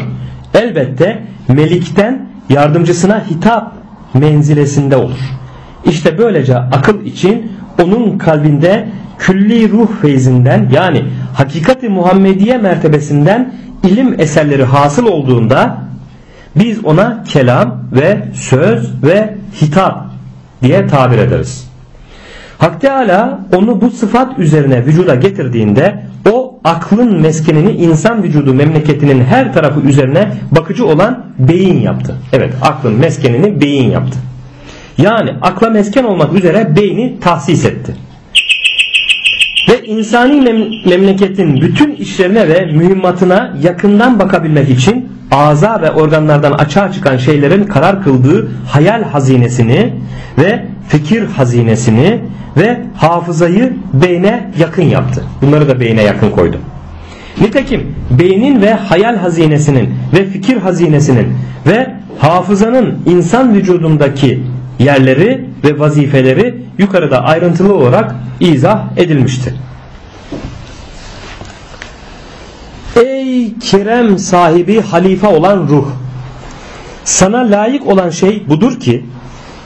elbette melikten yardımcısına hitap menzilesinde olur. İşte böylece akıl için onun kalbinde külli ruh feyzinden yani hakikati Muhammediye mertebesinden ilim eserleri hasıl olduğunda biz ona kelam ve söz ve hitap diye tabir ederiz. Hak Teala onu bu sıfat üzerine vücuda getirdiğinde o aklın meskenini insan vücudu memleketinin her tarafı üzerine bakıcı olan beyin yaptı. Evet aklın meskenini beyin yaptı. Yani akla mesken olmak üzere beyni tahsis etti. Ve insani mem- memleketin bütün işlerine ve mühimmatına yakından bakabilmek için ağza ve organlardan açığa çıkan şeylerin karar kıldığı hayal hazinesini ve fikir hazinesini ve hafızayı beyne yakın yaptı. Bunları da beyne yakın koydu. Nitekim beynin ve hayal hazinesinin ve fikir hazinesinin ve hafızanın insan vücudundaki yerleri ve vazifeleri yukarıda ayrıntılı olarak izah edilmiştir. Ey kerem sahibi halife olan ruh! Sana layık olan şey budur ki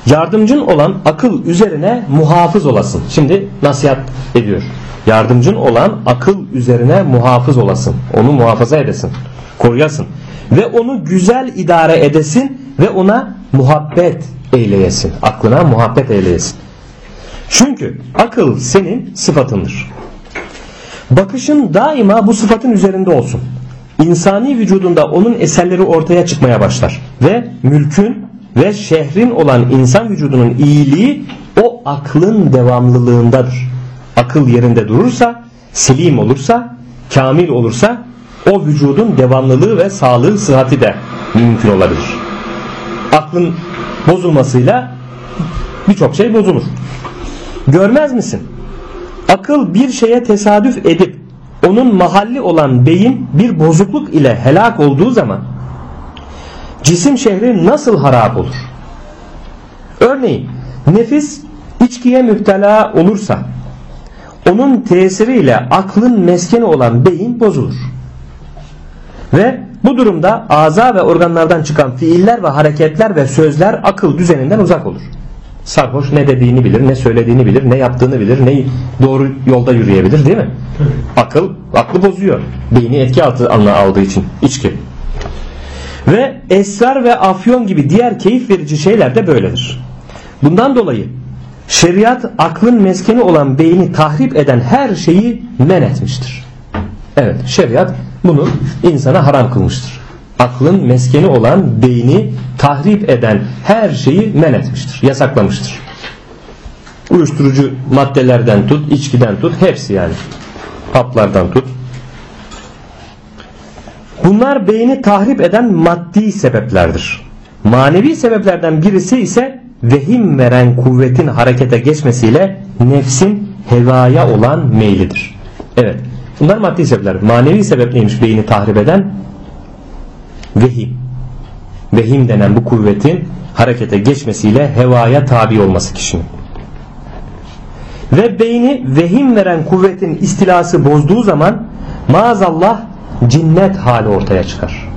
yardımcın olan akıl üzerine muhafız olasın. Şimdi nasihat ediyor. Yardımcın olan akıl üzerine muhafız olasın. Onu muhafaza edesin. Koruyasın. ve onu güzel idare edesin ve ona muhabbet eyleyesin. Aklına muhabbet eyleyesin. Çünkü akıl senin sıfatındır. Bakışın daima bu sıfatın üzerinde olsun. İnsani vücudunda onun eserleri ortaya çıkmaya başlar. Ve mülkün ve şehrin olan insan vücudunun iyiliği o aklın devamlılığındadır. Akıl yerinde durursa, selim olursa, kamil olursa o vücudun devamlılığı ve sağlığı sıhhati de mümkün olabilir. Aklın bozulmasıyla birçok şey bozulur. Görmez misin? Akıl bir şeye tesadüf edip onun mahalli olan beyin bir bozukluk ile helak olduğu zaman cisim şehri nasıl harap olur? Örneğin nefis içkiye müptela olursa onun tesiriyle aklın meskeni olan beyin bozulur. Ve bu durumda aza ve organlardan çıkan fiiller ve hareketler ve sözler akıl düzeninden uzak olur. Sarhoş ne dediğini bilir, ne söylediğini bilir, ne yaptığını bilir, ne doğru yolda yürüyebilir değil mi? Akıl, aklı bozuyor. Beyni etki altına aldığı için içki. Ve esrar ve afyon gibi diğer keyif verici şeyler de böyledir. Bundan dolayı şeriat aklın meskeni olan beyni tahrip eden her şeyi men etmiştir. Evet şeriat bunu insana haram kılmıştır. Aklın meskeni olan beyni tahrip eden her şeyi men etmiştir. Yasaklamıştır. Uyuşturucu maddelerden tut, içkiden tut hepsi yani. Haplardan tut. Bunlar beyni tahrip eden maddi sebeplerdir. Manevi sebeplerden birisi ise vehim veren kuvvetin harekete geçmesiyle nefsin hevaya olan meylidir. Evet. Bunlar maddi sebepler. Manevi sebep neymiş beyni tahrip eden? Vehim. Vehim denen bu kuvvetin harekete geçmesiyle hevaya tabi olması kişinin. Ve beyni vehim veren kuvvetin istilası bozduğu zaman maazallah cinnet hali ortaya çıkar.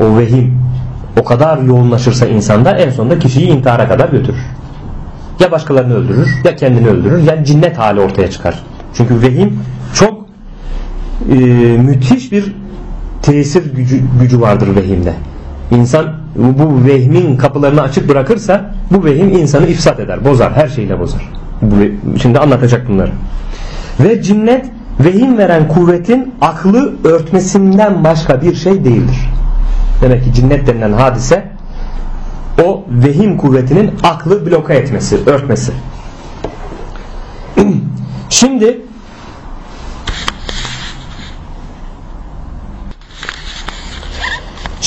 O vehim o kadar yoğunlaşırsa insanda en sonunda kişiyi intihara kadar götürür. Ya başkalarını öldürür ya kendini öldürür yani cinnet hali ortaya çıkar. Çünkü vehim e, müthiş bir tesir gücü, gücü vardır vehimde. İnsan bu vehmin kapılarını açık bırakırsa bu vehim insanı ifsat eder, bozar, her şeyle bozar. Şimdi anlatacak bunları. Ve cinnet vehim veren kuvvetin aklı örtmesinden başka bir şey değildir. Demek ki cinnet denilen hadise o vehim kuvvetinin aklı bloka etmesi, örtmesi. Şimdi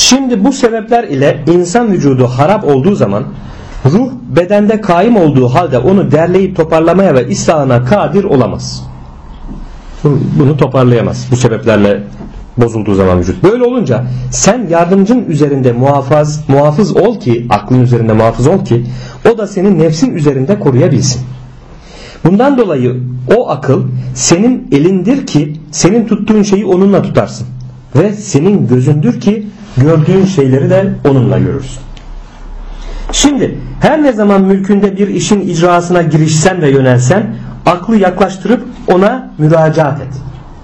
Şimdi bu sebepler ile insan vücudu harap olduğu zaman ruh bedende kaim olduğu halde onu derleyip toparlamaya ve islahına kadir olamaz. Bunu toparlayamaz bu sebeplerle bozulduğu zaman vücut. Böyle olunca sen yardımcın üzerinde muhafız, muhafız ol ki aklın üzerinde muhafız ol ki o da senin nefsin üzerinde koruyabilsin. Bundan dolayı o akıl senin elindir ki senin tuttuğun şeyi onunla tutarsın. Ve senin gözündür ki gördüğün şeyleri de onunla görürsün. Şimdi her ne zaman mülkünde bir işin icrasına girişsen ve yönelsen aklı yaklaştırıp ona müracaat et.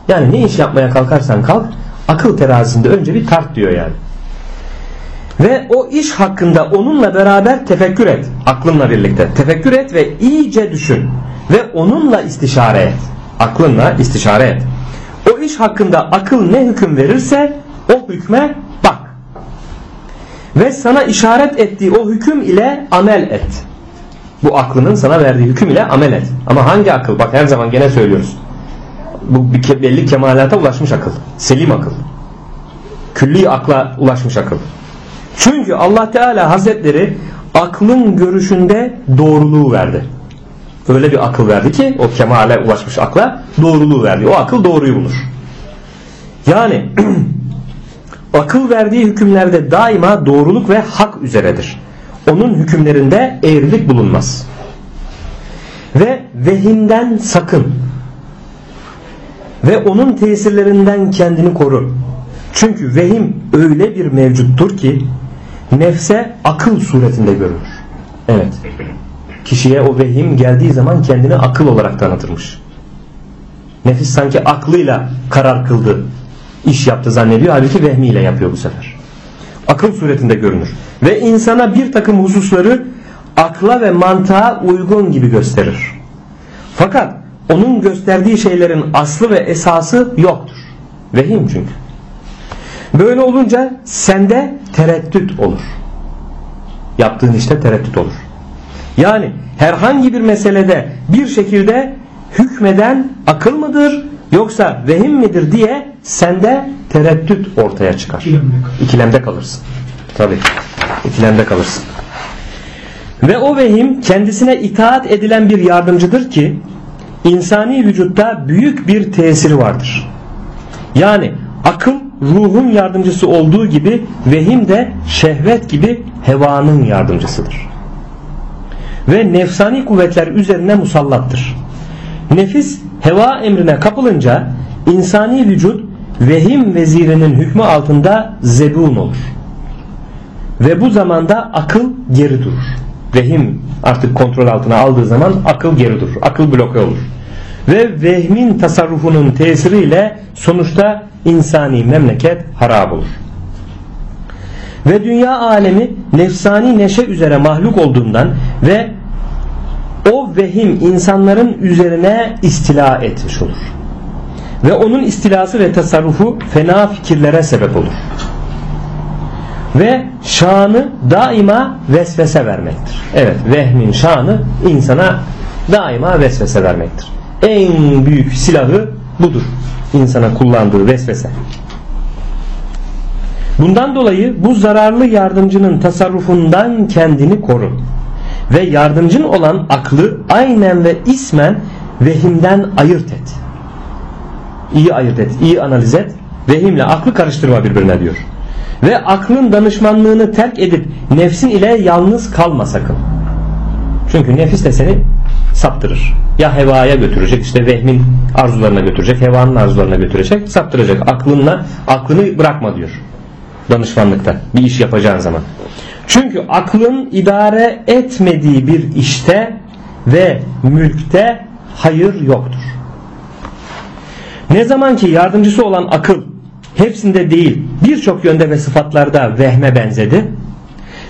Yani ne iş yapmaya kalkarsan kalk akıl terazisinde önce bir tart diyor yani. Ve o iş hakkında onunla beraber tefekkür et. Aklınla birlikte. Tefekkür et ve iyice düşün. Ve onunla istişare et. Aklınla istişare et. O iş hakkında akıl ne hüküm verirse o hükme. Ve sana işaret ettiği o hüküm ile amel et. Bu aklının sana verdiği hüküm ile amel et. Ama hangi akıl? Bak her zaman gene söylüyoruz. Bu bir belli kemalata ulaşmış akıl. Selim akıl. Külli akla ulaşmış akıl. Çünkü Allah Teala Hazretleri aklın görüşünde doğruluğu verdi. Öyle bir akıl verdi ki o kemale ulaşmış akla doğruluğu verdi. O akıl doğruyu bulur. Yani akıl verdiği hükümlerde daima doğruluk ve hak üzeredir. Onun hükümlerinde eğrilik bulunmaz. Ve vehimden sakın. Ve onun tesirlerinden kendini koru. Çünkü vehim öyle bir mevcuttur ki nefse akıl suretinde görünür. Evet. Kişiye o vehim geldiği zaman kendini akıl olarak tanıtırmış. Nefis sanki aklıyla karar kıldı, iş yaptı zannediyor. Halbuki vehmiyle yapıyor bu sefer. Akıl suretinde görünür. Ve insana bir takım hususları akla ve mantığa uygun gibi gösterir. Fakat onun gösterdiği şeylerin aslı ve esası yoktur. Vehim çünkü. Böyle olunca sende tereddüt olur. Yaptığın işte tereddüt olur. Yani herhangi bir meselede bir şekilde hükmeden akıl mıdır yoksa vehim midir diye sende tereddüt ortaya çıkar. İkilemde İkilemde kalırsın. Tabii. İkilemde kalırsın. Ve o vehim kendisine itaat edilen bir yardımcıdır ki insani vücutta büyük bir tesiri vardır. Yani akıl ruhun yardımcısı olduğu gibi vehim de şehvet gibi hevanın yardımcısıdır. Ve nefsani kuvvetler üzerine musallattır. Nefis heva emrine kapılınca insani vücut vehim vezirinin hükmü altında zebun olur. Ve bu zamanda akıl geri durur. Vehim artık kontrol altına aldığı zaman akıl geri durur. Akıl bloke olur. Ve vehmin tasarrufunun tesiriyle sonuçta insani memleket harap olur. Ve dünya alemi nefsani neşe üzere mahluk olduğundan ve o vehim insanların üzerine istila etmiş olur. Ve onun istilası ve tasarrufu fena fikirlere sebep olur. Ve şanı daima vesvese vermektir. Evet vehmin şanı insana daima vesvese vermektir. En büyük silahı budur. insana kullandığı vesvese. Bundan dolayı bu zararlı yardımcının tasarrufundan kendini koru. Ve yardımcın olan aklı aynen ve ismen vehimden ayırt et. İyi ayırt et, iyi analiz et. Vehimle aklı karıştırma birbirine diyor. Ve aklın danışmanlığını terk edip nefsin ile yalnız kalma sakın. Çünkü nefis de seni saptırır. Ya hevaya götürecek işte vehmin arzularına götürecek, hevanın arzularına götürecek, saptıracak. Aklınla aklını bırakma diyor. Danışmanlıkta bir iş yapacağın zaman. Çünkü aklın idare etmediği bir işte ve mülkte hayır yoktur. Ne zaman ki yardımcısı olan akıl hepsinde değil birçok yönde ve sıfatlarda vehme benzedi.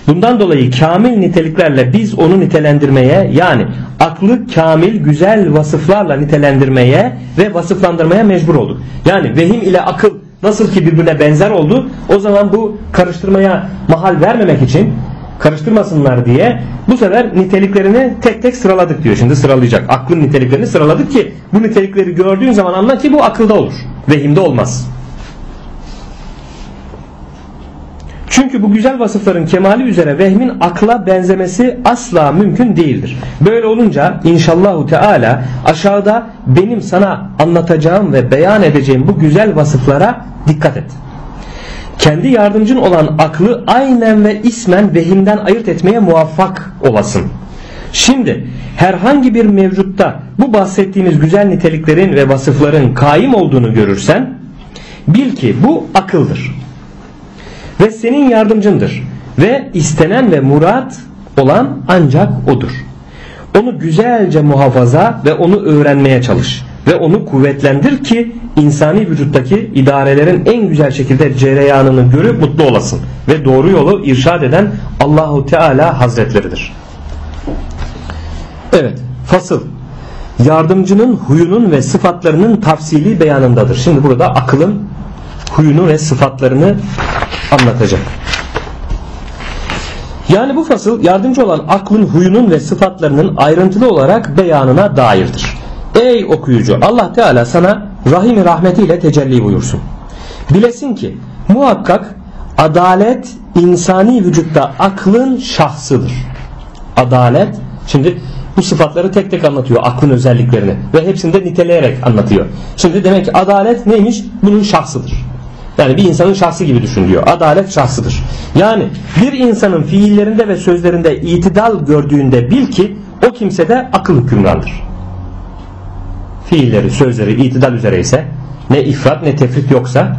Bundan dolayı kamil niteliklerle biz onu nitelendirmeye yani aklı kamil güzel vasıflarla nitelendirmeye ve vasıflandırmaya mecbur olduk. Yani vehim ile akıl nasıl ki birbirine benzer oldu o zaman bu karıştırmaya mahal vermemek için karıştırmasınlar diye bu sefer niteliklerini tek tek sıraladık diyor. Şimdi sıralayacak. Aklın niteliklerini sıraladık ki bu nitelikleri gördüğün zaman anla ki bu akılda olur. Vehimde olmaz. Çünkü bu güzel vasıfların kemali üzere vehmin akla benzemesi asla mümkün değildir. Böyle olunca inşallahu teala aşağıda benim sana anlatacağım ve beyan edeceğim bu güzel vasıflara dikkat et. Kendi yardımcın olan aklı aynen ve ismen vehimden ayırt etmeye muvaffak olasın. Şimdi herhangi bir mevcutta bu bahsettiğimiz güzel niteliklerin ve vasıfların kaim olduğunu görürsen bil ki bu akıldır ve senin yardımcındır ve istenen ve murat olan ancak odur. Onu güzelce muhafaza ve onu öğrenmeye çalış ve onu kuvvetlendir ki insani vücuttaki idarelerin en güzel şekilde cereyanını görüp mutlu olasın ve doğru yolu irşad eden Allahu Teala Hazretleridir. Evet, fasıl yardımcının huyunun ve sıfatlarının tafsili beyanındadır. Şimdi burada akılın huyunu ve sıfatlarını anlatacak. Yani bu fasıl yardımcı olan aklın huyunun ve sıfatlarının ayrıntılı olarak beyanına dairdir. Ey okuyucu Allah Teala sana rahimi rahmetiyle tecelli buyursun. Bilesin ki muhakkak adalet insani vücutta aklın şahsıdır. Adalet şimdi bu sıfatları tek tek anlatıyor aklın özelliklerini ve hepsini de niteleyerek anlatıyor. Şimdi demek ki adalet neymiş? Bunun şahsıdır. Yani bir insanın şahsı gibi düşün diyor. Adalet şahsıdır. Yani bir insanın fiillerinde ve sözlerinde itidal gördüğünde bil ki o kimsede akıl hükümrandır. Fiilleri, sözleri itidal üzere ise ne ifrat ne tefrit yoksa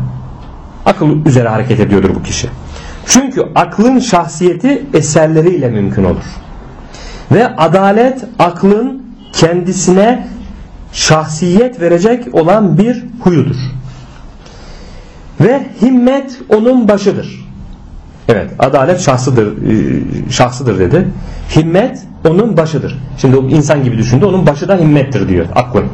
akıl üzere hareket ediyordur bu kişi. Çünkü aklın şahsiyeti eserleriyle mümkün olur. Ve adalet aklın kendisine şahsiyet verecek olan bir huyudur. Ve himmet onun başıdır. Evet adalet şahsıdır, e, şahsıdır dedi. Himmet onun başıdır. Şimdi o insan gibi düşündü onun başı da himmettir diyor aklın.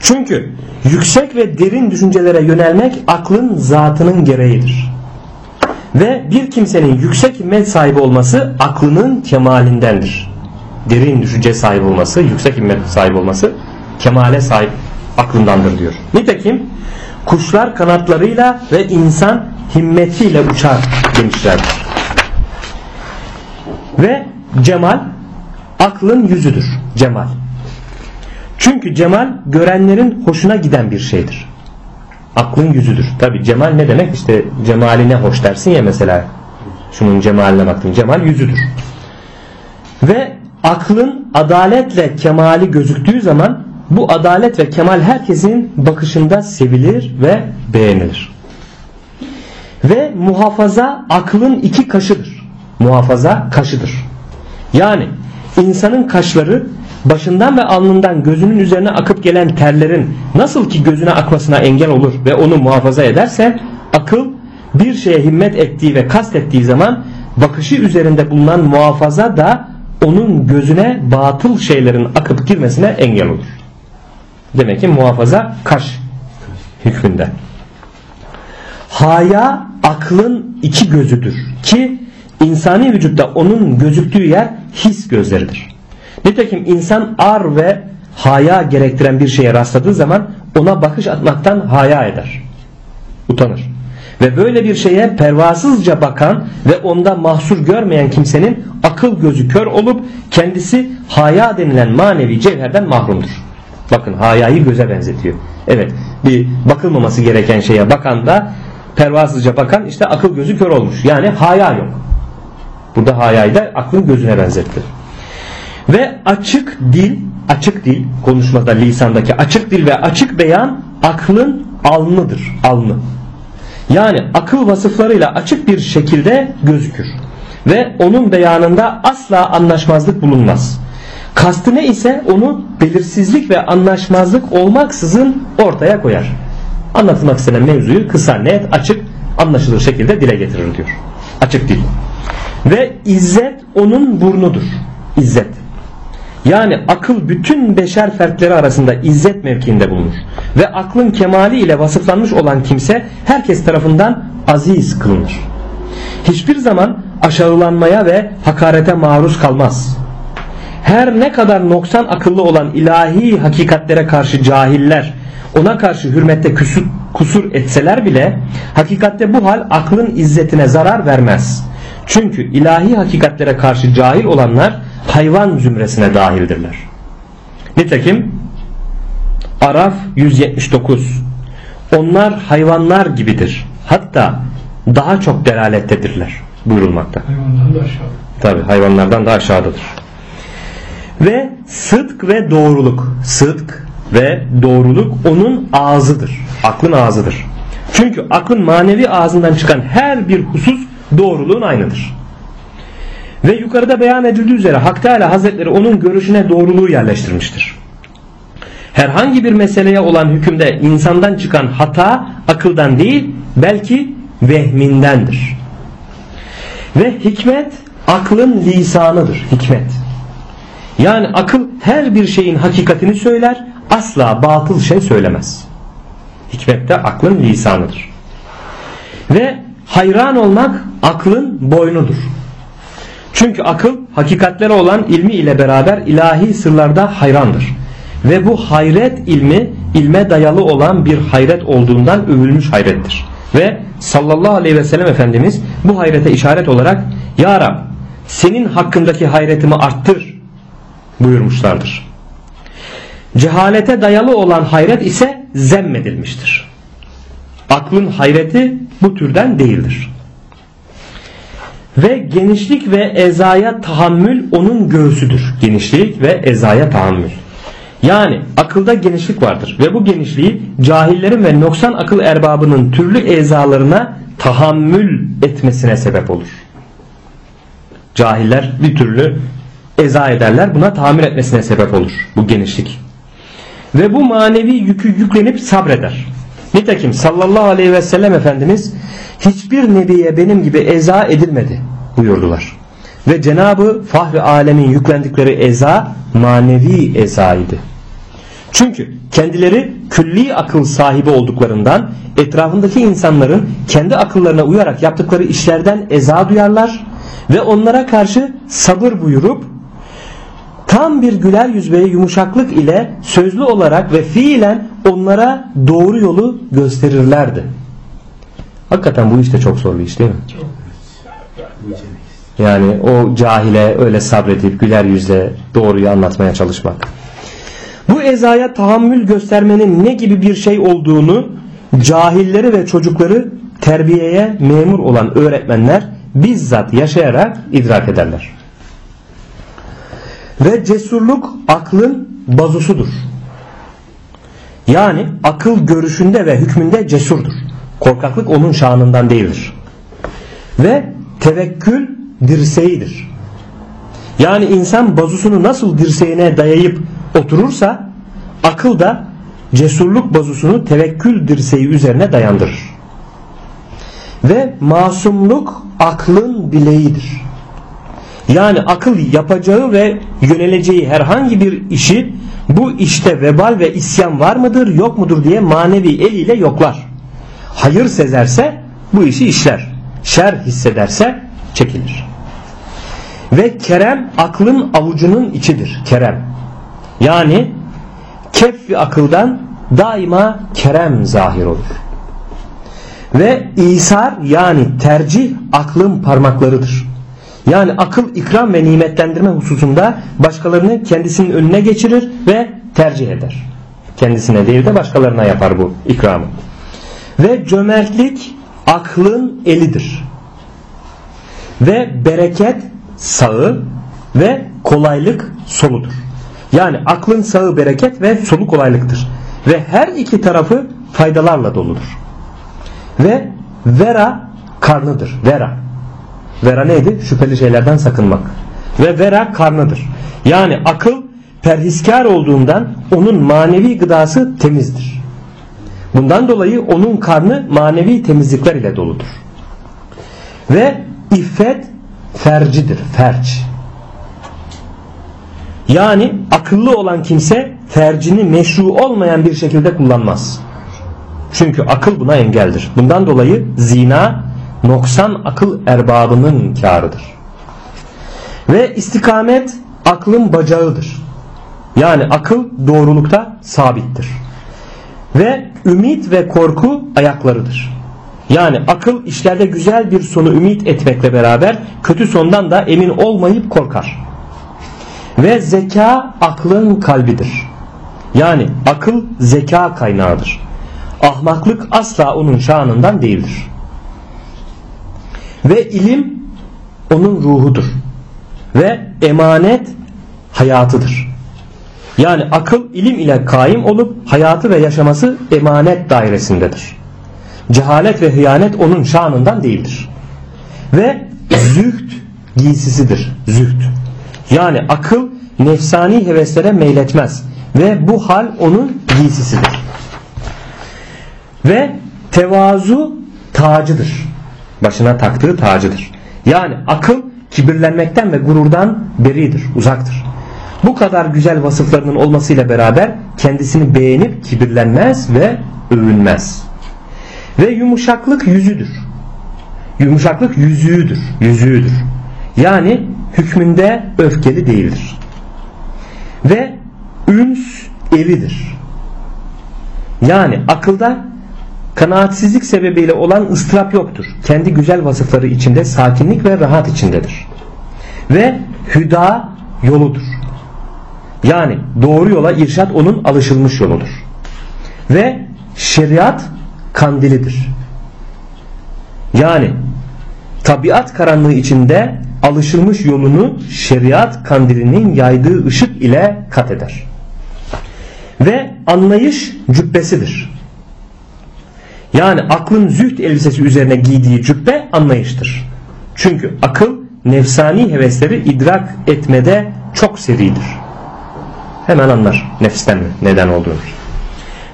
Çünkü yüksek ve derin düşüncelere yönelmek aklın zatının gereğidir. Ve bir kimsenin yüksek himmet sahibi olması aklının kemalindendir. Derin düşünce sahibi olması, yüksek himmet sahibi olması kemale sahip aklındandır diyor. Nitekim kuşlar kanatlarıyla ve insan himmetiyle uçar demişlerdir. Ve cemal aklın yüzüdür. Cemal. Çünkü cemal görenlerin hoşuna giden bir şeydir. Aklın yüzüdür. Tabi cemal ne demek? İşte cemaline hoş dersin ya mesela. Şunun cemaline baktım. Cemal yüzüdür. Ve aklın adaletle kemali gözüktüğü zaman bu adalet ve kemal herkesin bakışında sevilir ve beğenilir. Ve muhafaza aklın iki kaşıdır. Muhafaza kaşıdır. Yani insanın kaşları başından ve alnından gözünün üzerine akıp gelen terlerin nasıl ki gözüne akmasına engel olur ve onu muhafaza ederse akıl bir şeye himmet ettiği ve kastettiği zaman bakışı üzerinde bulunan muhafaza da onun gözüne batıl şeylerin akıp girmesine engel olur. Demek ki muhafaza kaş hükmünde. Haya aklın iki gözüdür ki insani vücutta onun gözüktüğü yer his gözleridir. Nitekim insan ar ve haya gerektiren bir şeye rastladığı zaman ona bakış atmaktan haya eder. Utanır. Ve böyle bir şeye pervasızca bakan ve onda mahsur görmeyen kimsenin akıl gözü kör olup kendisi haya denilen manevi cevherden mahrumdur. Bakın hayayı göze benzetiyor. Evet bir bakılmaması gereken şeye bakan da pervasızca bakan işte akıl gözü kör olmuş. Yani haya yok. Burada hayayı da aklın gözüne benzetti. Ve açık dil, açık dil konuşmada lisandaki açık dil ve açık beyan aklın alnıdır. Alnı. Yani akıl vasıflarıyla açık bir şekilde gözükür. Ve onun beyanında asla anlaşmazlık bulunmaz. Kastı ne ise onu belirsizlik ve anlaşmazlık olmaksızın ortaya koyar. Anlatılmak istenen mevzuyu kısa, net, açık, anlaşılır şekilde dile getirir diyor. Açık dil. Ve izzet onun burnudur. İzzet. Yani akıl bütün beşer fertleri arasında izzet mevkiinde bulunur. Ve aklın kemali ile vasıflanmış olan kimse herkes tarafından aziz kılınır. Hiçbir zaman aşağılanmaya ve hakarete maruz kalmaz. Her ne kadar noksan akıllı olan ilahi hakikatlere karşı cahiller ona karşı hürmette kusur, kusur etseler bile hakikatte bu hal aklın izzetine zarar vermez. Çünkü ilahi hakikatlere karşı cahil olanlar hayvan zümresine dahildirler. Nitekim Araf 179 Onlar hayvanlar gibidir. Hatta daha çok delalettedirler buyurulmakta. Hayvandan da aşağı. Tabi hayvanlardan da aşağıdadır. Ve sıdk ve doğruluk. Sıdk ve doğruluk onun ağzıdır. Aklın ağzıdır. Çünkü aklın manevi ağzından çıkan her bir husus doğruluğun aynıdır. Ve yukarıda beyan edildiği üzere Hak Teala Hazretleri onun görüşüne doğruluğu yerleştirmiştir. Herhangi bir meseleye olan hükümde insandan çıkan hata akıldan değil belki vehmindendir. Ve hikmet aklın lisanıdır. Hikmet. Yani akıl her bir şeyin hakikatini söyler asla batıl şey söylemez. Hikmet de aklın lisanıdır. Ve hayran olmak aklın boynudur. Çünkü akıl hakikatlere olan ilmi ile beraber ilahi sırlarda hayrandır. Ve bu hayret ilmi ilme dayalı olan bir hayret olduğundan övülmüş hayrettir. Ve sallallahu aleyhi ve sellem Efendimiz bu hayrete işaret olarak Ya Rab senin hakkındaki hayretimi arttır buyurmuşlardır. Cehalete dayalı olan hayret ise zemmedilmiştir. Aklın hayreti bu türden değildir. Ve genişlik ve ezaya tahammül onun göğsüdür. Genişlik ve ezaya tahammül. Yani akılda genişlik vardır ve bu genişliği cahillerin ve noksan akıl erbabının türlü ezalarına tahammül etmesine sebep olur. Cahiller bir türlü eza ederler buna tahammül etmesine sebep olur bu genişlik. Ve bu manevi yükü yüklenip sabreder. Nitekim sallallahu aleyhi ve sellem Efendimiz hiçbir nebiye benim gibi eza edilmedi buyurdular. Ve Cenabı Fahri Alemin yüklendikleri eza manevi ezaydı. Çünkü kendileri külli akıl sahibi olduklarından etrafındaki insanların kendi akıllarına uyarak yaptıkları işlerden eza duyarlar ve onlara karşı sabır buyurup tam bir güler yüz ve yumuşaklık ile sözlü olarak ve fiilen onlara doğru yolu gösterirlerdi. Hakikaten bu işte çok zor bir iş değil mi? Yani o cahile öyle sabredip güler yüzle doğruyu anlatmaya çalışmak. Bu ezaya tahammül göstermenin ne gibi bir şey olduğunu cahilleri ve çocukları terbiyeye memur olan öğretmenler bizzat yaşayarak idrak ederler. Ve cesurluk aklın bazusudur. Yani akıl görüşünde ve hükmünde cesurdur. Korkaklık onun şanından değildir. Ve tevekkül dirseğidir. Yani insan bazusunu nasıl dirseğine dayayıp oturursa akıl da cesurluk bazusunu tevekkül dirseği üzerine dayandırır. Ve masumluk aklın bileğidir. Yani akıl yapacağı ve yöneleceği herhangi bir işi bu işte vebal ve isyan var mıdır yok mudur diye manevi eliyle yoklar. Hayır sezerse bu işi işler. Şer hissederse çekilir. Ve kerem aklın avucunun içidir. Kerem. Yani keffi akıldan daima kerem zahir olur. Ve İsar yani tercih aklın parmaklarıdır. Yani akıl ikram ve nimetlendirme hususunda başkalarını kendisinin önüne geçirir ve tercih eder. Kendisine değil de başkalarına yapar bu ikramı. Ve cömertlik aklın elidir. Ve bereket sağı ve kolaylık soludur. Yani aklın sağı bereket ve solu kolaylıktır. Ve her iki tarafı faydalarla doludur. Ve vera karnıdır. Vera. Vera neydi? Şüpheli şeylerden sakınmak. Ve vera karnıdır. Yani akıl perhiskar olduğundan onun manevi gıdası temizdir. Bundan dolayı onun karnı manevi temizlikler ile doludur. Ve iffet fercidir. Ferç. Yani akıllı olan kimse fercini meşru olmayan bir şekilde kullanmaz. Çünkü akıl buna engeldir. Bundan dolayı zina noksan akıl erbabının karıdır. Ve istikamet aklın bacağıdır. Yani akıl doğrulukta sabittir. Ve ümit ve korku ayaklarıdır. Yani akıl işlerde güzel bir sonu ümit etmekle beraber kötü sondan da emin olmayıp korkar. Ve zeka aklın kalbidir. Yani akıl zeka kaynağıdır. Ahmaklık asla onun şanından değildir. Ve ilim onun ruhudur. Ve emanet hayatıdır. Yani akıl ilim ile kaim olup hayatı ve yaşaması emanet dairesindedir. Cehalet ve hıyanet onun şanından değildir. Ve züht giysisidir. Züht. Yani akıl nefsani heveslere meyletmez. Ve bu hal onun giysisidir. Ve tevazu tacıdır. Başına taktığı tacıdır. Yani akıl kibirlenmekten ve gururdan beridir, uzaktır. Bu kadar güzel vasıflarının olmasıyla beraber kendisini beğenip kibirlenmez ve övünmez. Ve yumuşaklık yüzüdür. Yumuşaklık yüzüğüdür, yüzüğüdür. Yani hükmünde öfkeli değildir. Ve üns evidir. Yani akılda kanaatsizlik sebebiyle olan ıstırap yoktur. Kendi güzel vasıfları içinde sakinlik ve rahat içindedir. Ve hüda yoludur. Yani doğru yola irşat onun alışılmış yoludur. Ve şeriat kandilidir. Yani tabiat karanlığı içinde alışılmış yolunu şeriat kandilinin yaydığı ışık ile kat eder. Ve anlayış cübbesidir. Yani aklın züht elbisesi üzerine giydiği cübbe anlayıştır. Çünkü akıl nefsani hevesleri idrak etmede çok seridir. Hemen anlar nefisten neden olduğunu.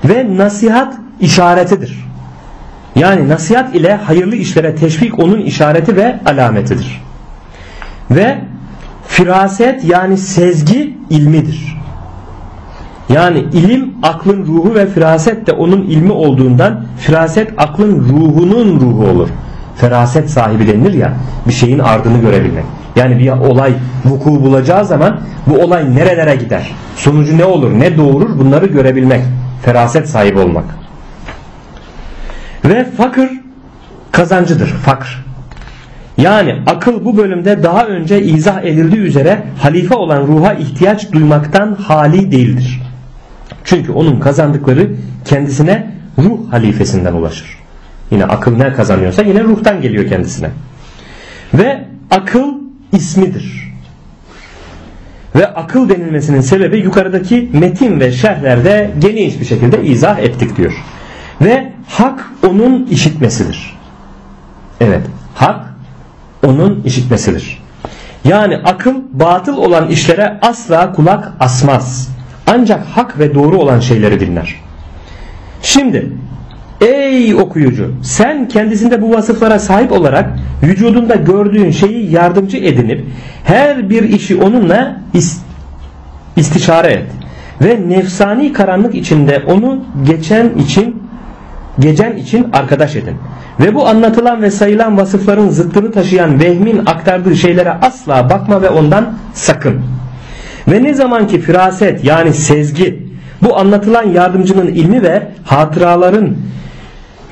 Ve nasihat işaretidir. Yani nasihat ile hayırlı işlere teşvik onun işareti ve alametidir. Ve firaset yani sezgi ilmidir. Yani ilim aklın ruhu ve firaset de onun ilmi olduğundan firaset aklın ruhunun ruhu olur. Feraset sahibi denilir ya bir şeyin ardını görebilmek. Yani bir olay vuku bulacağı zaman bu olay nerelere gider? Sonucu ne olur? Ne doğurur? Bunları görebilmek. Feraset sahibi olmak. Ve fakir kazancıdır. Fakr. Yani akıl bu bölümde daha önce izah edildiği üzere halife olan ruha ihtiyaç duymaktan hali değildir. Çünkü onun kazandıkları kendisine ruh halifesinden ulaşır. Yine akıl ne kazanıyorsa yine ruhtan geliyor kendisine. Ve akıl ismidir. Ve akıl denilmesinin sebebi yukarıdaki metin ve şerhlerde geniş bir şekilde izah ettik diyor. Ve hak onun işitmesidir. Evet hak onun işitmesidir. Yani akıl batıl olan işlere asla kulak asmaz. Ancak hak ve doğru olan şeyleri dinler. Şimdi ey okuyucu sen kendisinde bu vasıflara sahip olarak vücudunda gördüğün şeyi yardımcı edinip her bir işi onunla istişare et. Ve nefsani karanlık içinde onu geçen için gecen için arkadaş edin. Ve bu anlatılan ve sayılan vasıfların zıttını taşıyan vehmin aktardığı şeylere asla bakma ve ondan sakın. Ve ne zaman ki firaset yani sezgi bu anlatılan yardımcının ilmi ve hatıraların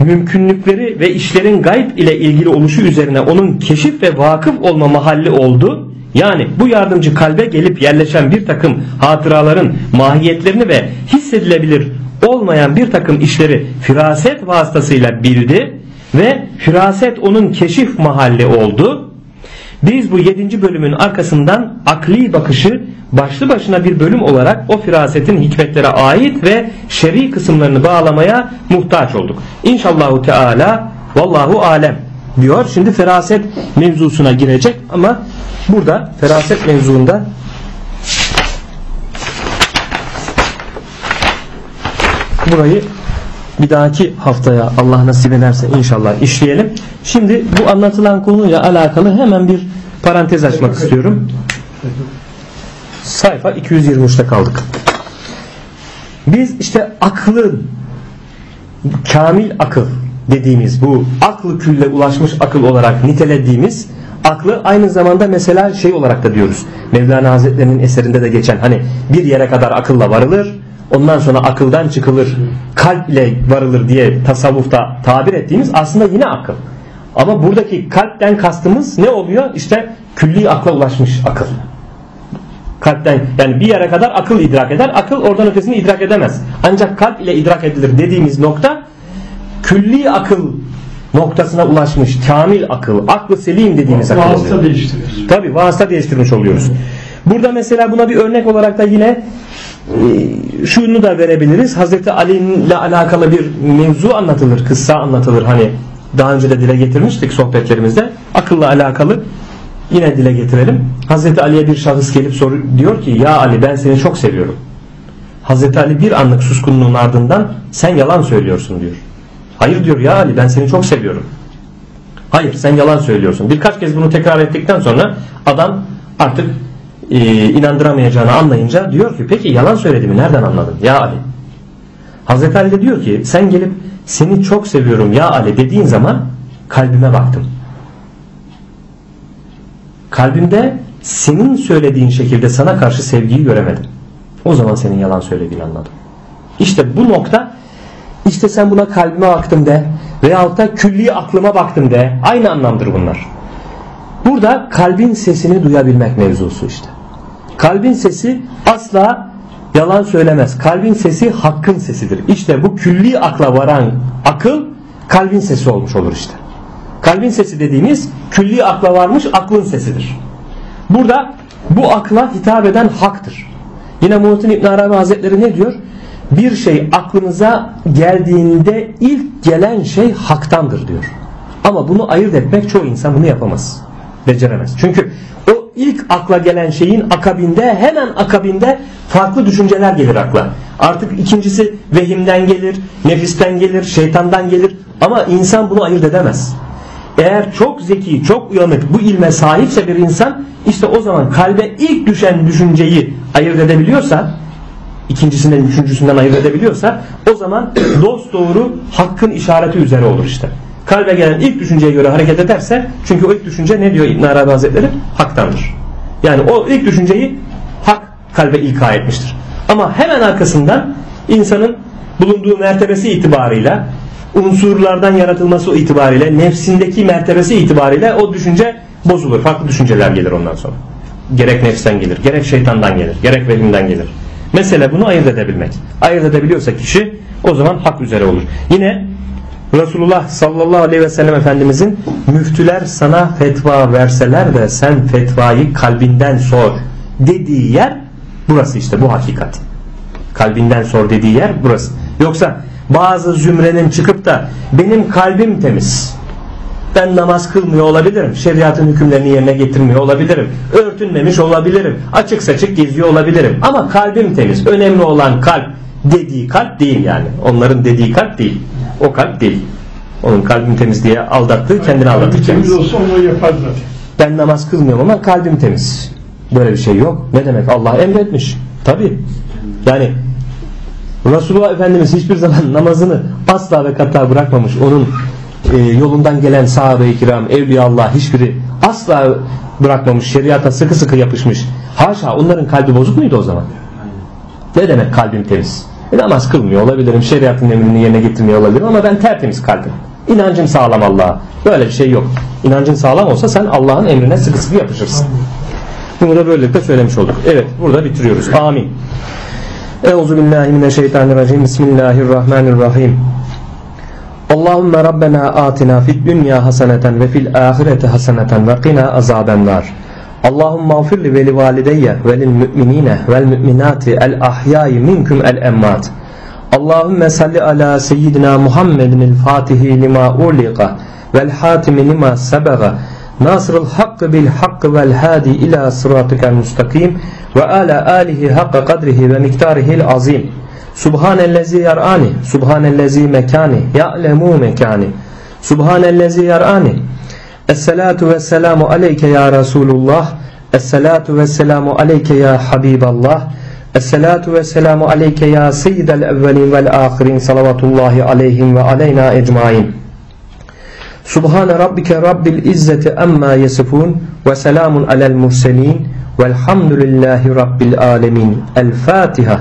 mümkünlükleri ve işlerin gayb ile ilgili oluşu üzerine onun keşif ve vakıf olma mahalli oldu. Yani bu yardımcı kalbe gelip yerleşen bir takım hatıraların mahiyetlerini ve hissedilebilir olmayan bir takım işleri firaset vasıtasıyla bildi ve firaset onun keşif mahalli oldu. Biz bu yedinci bölümün arkasından akli bakışı başlı başına bir bölüm olarak o firasetin hikmetlere ait ve şer'i kısımlarını bağlamaya muhtaç olduk. İnşallahu Teala vallahu alem diyor. Şimdi feraset mevzusuna girecek ama burada feraset mevzuunda burayı bir dahaki haftaya Allah nasip ederse inşallah işleyelim. Şimdi bu anlatılan konuyla alakalı hemen bir parantez açmak istiyorum. Sayfa 223'te kaldık. Biz işte aklın kamil akıl dediğimiz bu aklı külle ulaşmış akıl olarak nitelediğimiz aklı aynı zamanda mesela şey olarak da diyoruz. Mevlana Hazretleri'nin eserinde de geçen hani bir yere kadar akılla varılır ondan sonra akıldan çıkılır kalp ile varılır diye tasavvufta tabir ettiğimiz aslında yine akıl. Ama buradaki kalpten kastımız ne oluyor? İşte külli akla ulaşmış akıl. Kalpten yani bir yere kadar akıl idrak eder. Akıl oradan ötesini idrak edemez. Ancak kalp ile idrak edilir dediğimiz nokta külli akıl noktasına ulaşmış kamil akıl, aklı selim dediğimiz akıl oluyor. Vasıta değiştiriyoruz. Tabi vasıta değiştirmiş oluyoruz. Burada mesela buna bir örnek olarak da yine şunu da verebiliriz. Hazreti Ali ile alakalı bir mevzu anlatılır, kıssa anlatılır. Hani daha önce de dile getirmiştik sohbetlerimizde. Akılla alakalı yine dile getirelim. Hazreti Ali'ye bir şahıs gelip soruyor diyor ki ya Ali ben seni çok seviyorum. Hazreti Ali bir anlık suskunluğun ardından sen yalan söylüyorsun diyor. Hayır diyor ya Ali ben seni çok seviyorum. Hayır sen yalan söylüyorsun. Birkaç kez bunu tekrar ettikten sonra adam artık e, inandıramayacağını anlayınca diyor ki peki yalan söylediğimi nereden anladın ya Ali? Hazreti Ali de diyor ki sen gelip seni çok seviyorum ya Ali dediğin zaman kalbime baktım. Kalbimde senin söylediğin şekilde sana karşı sevgiyi göremedim. O zaman senin yalan söylediğini anladım. İşte bu nokta işte sen buna kalbime baktım de veyahut da külli aklıma baktım de aynı anlamdır bunlar. Burada kalbin sesini duyabilmek mevzusu işte. Kalbin sesi asla yalan söylemez. Kalbin sesi hakkın sesidir. İşte bu külli akla varan akıl kalbin sesi olmuş olur işte. Kalbin sesi dediğimiz külli akla varmış aklın sesidir. Burada bu akla hitap eden haktır. Yine Muhittin İbn Arabi Hazretleri ne diyor? Bir şey aklınıza geldiğinde ilk gelen şey haktandır diyor. Ama bunu ayırt etmek çoğu insan bunu yapamaz. Beceremez. Çünkü ilk akla gelen şeyin akabinde hemen akabinde farklı düşünceler gelir akla. Artık ikincisi vehimden gelir, nefisten gelir, şeytandan gelir ama insan bunu ayırt edemez. Eğer çok zeki, çok uyanık bu ilme sahipse bir insan işte o zaman kalbe ilk düşen düşünceyi ayırt edebiliyorsa ikincisinden üçüncüsünden ayırt edebiliyorsa o zaman dost doğru hakkın işareti üzere olur işte. Kalbe gelen ilk düşünceye göre hareket ederse çünkü o ilk düşünce ne diyor İbn Arabi Hazretleri? Haktandır. Yani o ilk düşünceyi hak kalbe ilka etmiştir. Ama hemen arkasından insanın bulunduğu mertebesi itibarıyla unsurlardan yaratılması itibariyle nefsindeki mertebesi itibariyle o düşünce bozulur. Farklı düşünceler gelir ondan sonra. Gerek nefsten gelir, gerek şeytandan gelir, gerek vehimden gelir. Mesele bunu ayırt edebilmek. Ayırt edebiliyorsa kişi o zaman hak üzere olur. Yine Resulullah sallallahu aleyhi ve sellem Efendimizin müftüler sana fetva verseler de sen fetvayı kalbinden sor dediği yer burası işte bu hakikat. Kalbinden sor dediği yer burası. Yoksa bazı zümrenin çıkıp da benim kalbim temiz ben namaz kılmıyor olabilirim. Şeriatın hükümlerini yerine getirmiyor olabilirim. Örtünmemiş olabilirim. Açık saçık geziyor olabilirim. Ama kalbim temiz. Önemli olan kalp dediği kalp değil yani. Onların dediği kalp değil. O kalp değil. Onun kalbim temiz diye aldattığı kendini aldatır Temiz olsa onu yapar zaten. Ben namaz kılmıyorum ama kalbim temiz. Böyle bir şey yok. Ne demek? Allah emretmiş. Tabi. Yani Resulullah Efendimiz hiçbir zaman namazını asla ve kata bırakmamış. Onun e, yolundan gelen sahabe-i kiram, evliyaullah hiçbiri asla bırakmamış. Şeriata sıkı sıkı yapışmış. Haşa onların kalbi bozuk muydu o zaman? Ne demek kalbim temiz? E, namaz kılmıyor olabilirim. Şeriatın emrini yerine getirmiyor olabilirim ama ben tertemiz kalbim. İnancım sağlam Allah'a. Böyle bir şey yok. İnancın sağlam olsa sen Allah'ın emrine sıkı sıkı yapışırsın. Bunu da böylelikle söylemiş olduk. Evet burada bitiriyoruz. Amin. Euzu billahi mineşşeytanirracim. Bismillahirrahmanirrahim. Allahümme Rabbena atina fid dünya haseneten ve fil ahireti haseneten ve qina azaben nar. Allahümme afir li ve li valideyye ve müminine vel müminati el ahyayi minkum el emmat. Allahümme salli ala seyyidina Muhammedin el fatihi lima urliqa vel hatimi lima sebaga nasrul hakkı bil hakkı vel hadi ila sıratikel mustakim ve ala alihi hakka kadrihi ve miktarihil azim. Subhanellezi yar'ani, subhanellezi mekani, ya'lemu mekani. Subhanellezi yar'ani. Esselatu ve selamu aleyke ya Resulullah. Esselatu ve selamu aleyke ya Habiballah. Esselatu ve selamu aleyke ya seyyidel evvelin vel ahirin salavatullahi aleyhim ve aleyna ecmain. Subhane rabbike rabbil izzeti amma yasifun ve selamun alel murselin velhamdülillahi rabbil alemin. El Fatiha.